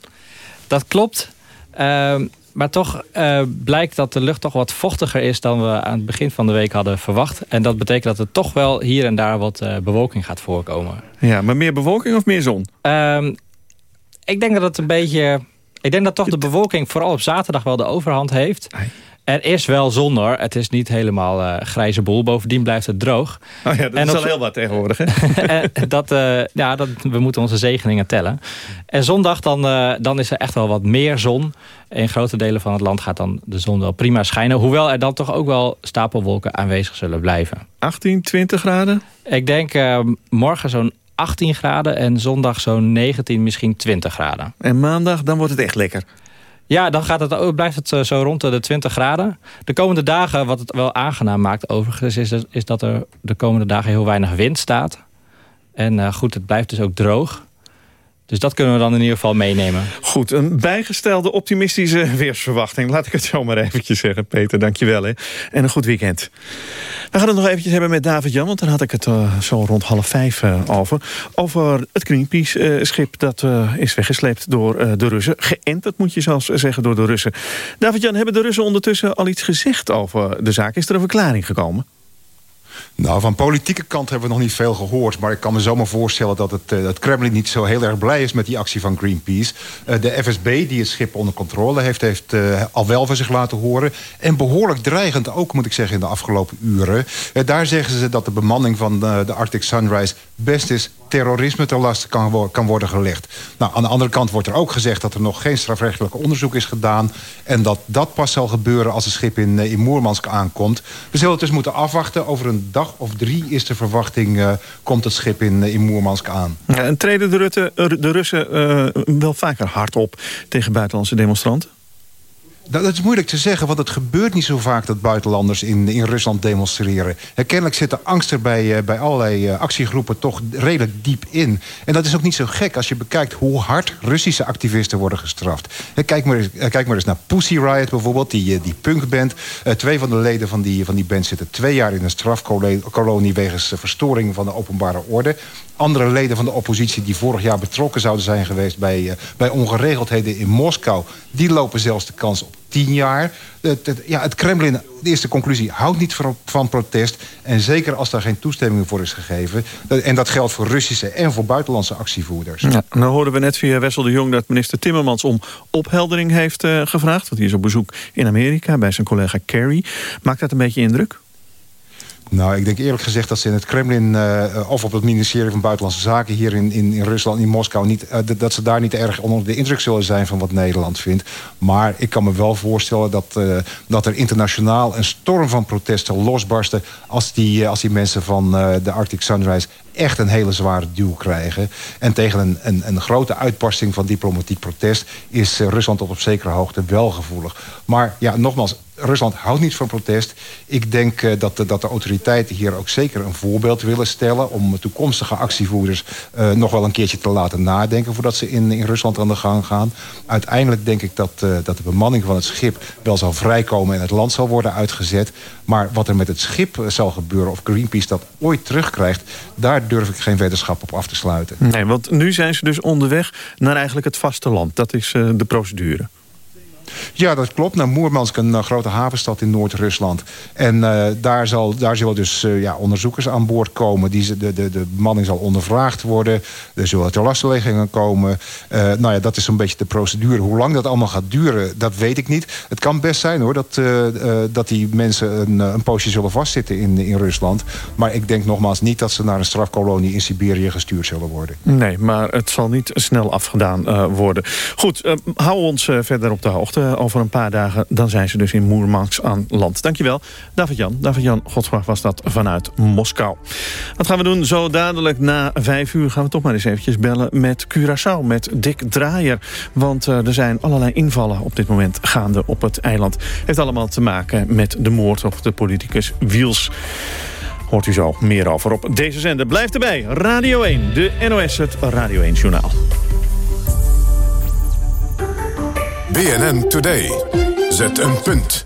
Dat klopt. Ehm, maar toch eh, blijkt dat de lucht toch wat vochtiger is... dan we aan het begin van de week hadden verwacht. En dat betekent dat er toch wel hier en daar wat eh, bewolking gaat voorkomen. Ja, maar meer bewolking of meer zon? Ehm, ik denk dat het een beetje... Ik denk dat toch de bewolking vooral op zaterdag wel de overhand heeft. Er is wel zon hoor. Het is niet helemaal eh, grijze boel. Bovendien blijft het droog. Oh ja, dat En is al heel wat tegenwoordig. Hè? En dat, eh, ja, dat, we moeten onze zegeningen tellen. En zondag dan, eh, dan is er echt wel wat meer zon. In grote delen van het land gaat dan de zon wel prima schijnen. Hoewel er dan toch ook wel stapelwolken aanwezig zullen blijven. 18, 20 graden? Ik denk eh, morgen zo'n 18 graden en zondag zo'n 19, misschien 20 graden. En maandag, dan wordt het echt lekker. Ja, dan gaat het, ook- blijft het eh, zo rond de 20 graden. De komende dagen, wat het wel aangenaam maakt overigens... is, is dat er de komende dagen heel weinig wind staat. En eh, goed, het blijft dus ook droog. Dus dat kunnen we dan in ieder geval meenemen. Goed, een bijgestelde optimistische weersverwachting. Laat ik het zo maar eventjes zeggen, Peter. Dankjewel. Hè. En een goed weekend. We gaan het nog eventjes hebben met David-Jan... want daar had ik het eh, zo rond half vijf eh, over. Over het Greenpeace-schip dat eh, is weggesleept door de Russen. Geënt, dat moet je zelfs zeggen, door de Russen. David-Jan, hebben de Russen ondertussen al iets gezegd over de zaak? Is er een verklaring gekomen? Nou, van politieke kant hebben we nog niet veel gehoord. Maar ik kan me zomaar voorstellen dat het, eh, Kremlin niet zo heel erg blij is met die actie van Greenpeace. Eh, de FSB, die het schip onder controle heeft, heeft eh, al wel van zich laten horen. En behoorlijk dreigend ook, moet ik zeggen, in de afgelopen uren. Daar zeggen ze dat de bemanning van de Arctic Sunrise best is terrorisme ten laste kan, kan worden gelegd. Nou, aan de andere kant wordt er ook gezegd dat er nog geen strafrechtelijk onderzoek is gedaan. En dat dat pas zal gebeuren als het schip in, eh, in Moermansk aankomt. We zullen dus moeten afwachten. Over een dag of drie is de verwachting, eh, komt het schip in, eh, in Moermansk aan. Ja, en treden de, Russen wel vaker hard op tegen buitenlandse demonstranten? Dat, dat is moeilijk te zeggen, want het gebeurt niet zo vaak... dat buitenlanders in, in Rusland demonstreren. En kennelijk zit de angst er bij, eh, bij allerlei eh, actiegroepen toch redelijk diep in. En dat is ook niet zo gek als je bekijkt hoe hard Russische activisten worden gestraft. Eh, Kijk maar, eens- eh, kijk maar eens naar Pussy Riot bijvoorbeeld, die, eh, die punkband. Eh, twee van de leden van die, van die band zitten twee jaar in een strafkolonie... wegens eh, verstoring van de openbare orde. Andere leden van de oppositie die vorig jaar betrokken zouden zijn geweest... bij, eh, bij ongeregeldheden in Moskou, die lopen zelfs de kans op tien jaar. Het, ja, het Kremlin, de eerste conclusie, houdt niet van, van protest. En zeker als daar geen toestemming voor is gegeven. En dat geldt voor Russische en voor buitenlandse actievoerders. Nou hoorden we net via Wessel de Jong dat minister Timmermans om opheldering heeft eh, gevraagd. Want hij is op bezoek in Amerika bij zijn collega Kerry. Maakt dat een beetje indruk? Nou, ik denk eerlijk gezegd dat ze in het Kremlin... eh, of op het ministerie van Buitenlandse Zaken hier in, in, Rusland, in Moskou... Niet, eh, dat- ze daar niet erg onder de indruk zullen zijn van wat Nederland vindt. Maar ik kan me wel voorstellen dat, eh, dat er internationaal een storm van protesten losbarsten... als die, als die mensen van de Arctic Sunrise echt een hele zware duw krijgen. En tegen een, een, een grote uitbarsting van diplomatiek protest... is Rusland tot op zekere hoogte wel gevoelig. Maar ja, nogmaals, Rusland houdt niet van protest. Ik denk eh, dat, de, dat de autoriteiten hier ook zeker een voorbeeld willen stellen... om toekomstige actievoerders eh, nog wel een keertje te laten nadenken... voordat ze in, in Rusland aan de gang gaan. Uiteindelijk denk ik dat, eh, dat de bemanning van het schip wel zal vrijkomen... en het land zal worden uitgezet. Maar wat er met het schip eh, zal gebeuren... of Greenpeace dat ooit terugkrijgt... daar durf ik geen wetenschap op af te sluiten. Nee, want nu zijn ze dus onderweg naar eigenlijk het vasteland. Dat is eh, de procedure. Ja, dat klopt. Nou, Moermansk, een eh, grote havenstad in Noord-Rusland. En eh, daar, zal, daar zullen dus eh, ja, onderzoekers aan boord komen. Die, de, de, de bemanning zal ondervraagd worden. Er zullen terlasteleggingen komen. Eh, nou ja, dat is zo'n beetje de procedure. Hoe lang dat allemaal gaat duren, dat weet ik niet. Het kan best zijn hoor, dat, dat die mensen een, een poosje zullen vastzitten in, in Rusland. Maar ik denk nogmaals niet dat ze naar een strafkolonie in Siberië gestuurd zullen worden. Nee, maar het zal niet snel afgedaan worden. Goed, hou ons verder op de hoogte. Over een paar dagen dan zijn ze dus in Moermansk aan land. Dankjewel, David-Jan. David-Jan Godsgraaf was dat vanuit Moskou. Wat gaan we doen? Zo dadelijk na vijf uur gaan we toch maar eens eventjes bellen met Curaçao, met Dick Draaier. Want eh, er zijn allerlei invallen op dit moment gaande op het eiland. Heeft allemaal te maken met de moord op de politicus Wiels. Hoort u zo meer over op deze zender. Blijf erbij. Radio 1, de NOS, het Radio 1 Journaal. BNN Today. Zet een punt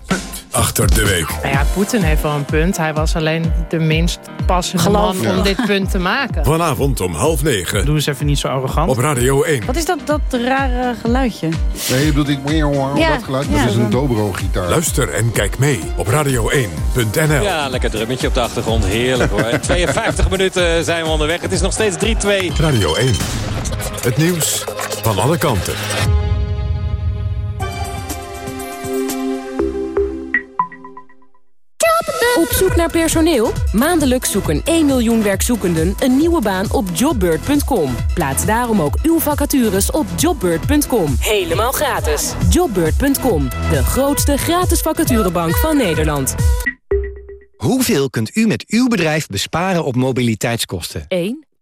achter de week. Nou ja, Poetin heeft wel een punt. Hij was alleen de minst passende Geloof man om dit punt te maken. Vanavond om half negen. Doe eens even niet zo arrogant. Op Radio 1. Wat is dat, dat rare geluidje? Nee, je bedoelt ik Ja, dat geluid? ja. dat is een dobro-gitaar. Luister en kijk mee op radio1.nl. Ja, lekker drummetje op de achtergrond. Heerlijk hoor. 52 minuten zijn we onderweg. Het is nog steeds 3-2. Radio 1. Het nieuws van alle kanten. Op zoek naar personeel? Maandelijks zoeken 1 miljoen werkzoekenden een nieuwe baan op jobbird.com. Plaats daarom ook uw vacatures op jobbird.com. Helemaal gratis. Jobbird.com, de grootste gratis vacaturebank van Nederland. Hoeveel kunt u met uw bedrijf besparen op mobiliteitskosten? 1,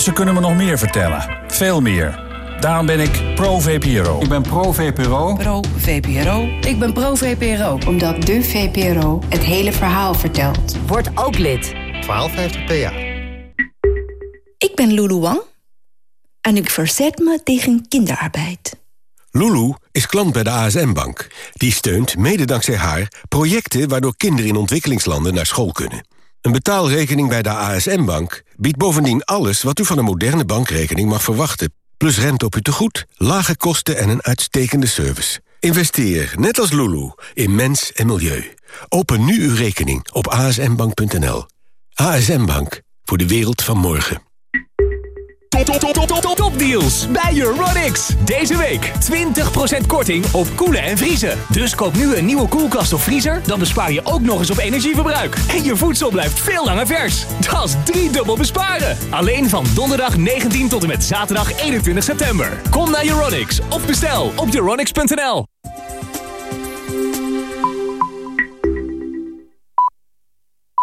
Ze kunnen me nog meer vertellen. Veel meer. Daarom ben ik pro-VPRO. Ik ben pro-VPRO. Pro-VPRO. Ik ben pro-VPRO. Omdat de VPRO het hele verhaal vertelt. Word ook lid. 1250 PA. Ik ben Lulu Wang en ik verzet me tegen kinderarbeid. Lulu is klant bij de ASM-bank. Die steunt, mede dankzij haar, projecten waardoor kinderen in ontwikkelingslanden naar school kunnen. Een betaalrekening bij de ASM-bank biedt bovendien alles wat u van een moderne bankrekening mag verwachten. Plus rente op uw tegoed, lage kosten en een uitstekende service. Investeer, net als Lulu, in mens en milieu. Open nu uw rekening op asmbank.nl. ASM Bank, voor de wereld van morgen. Top, top, top, top, topdeals bij Euronics. Deze week 20% korting op koelen en vriezen. Dus koop nu een nieuwe koelkast of vriezer, dan bespaar je ook nog eens op energieverbruik. En je voedsel blijft veel langer vers. Dat is drie dubbel besparen. Alleen van donderdag 19 tot en met zaterdag 21 september. Kom naar Euronics of bestel op euronics.nl.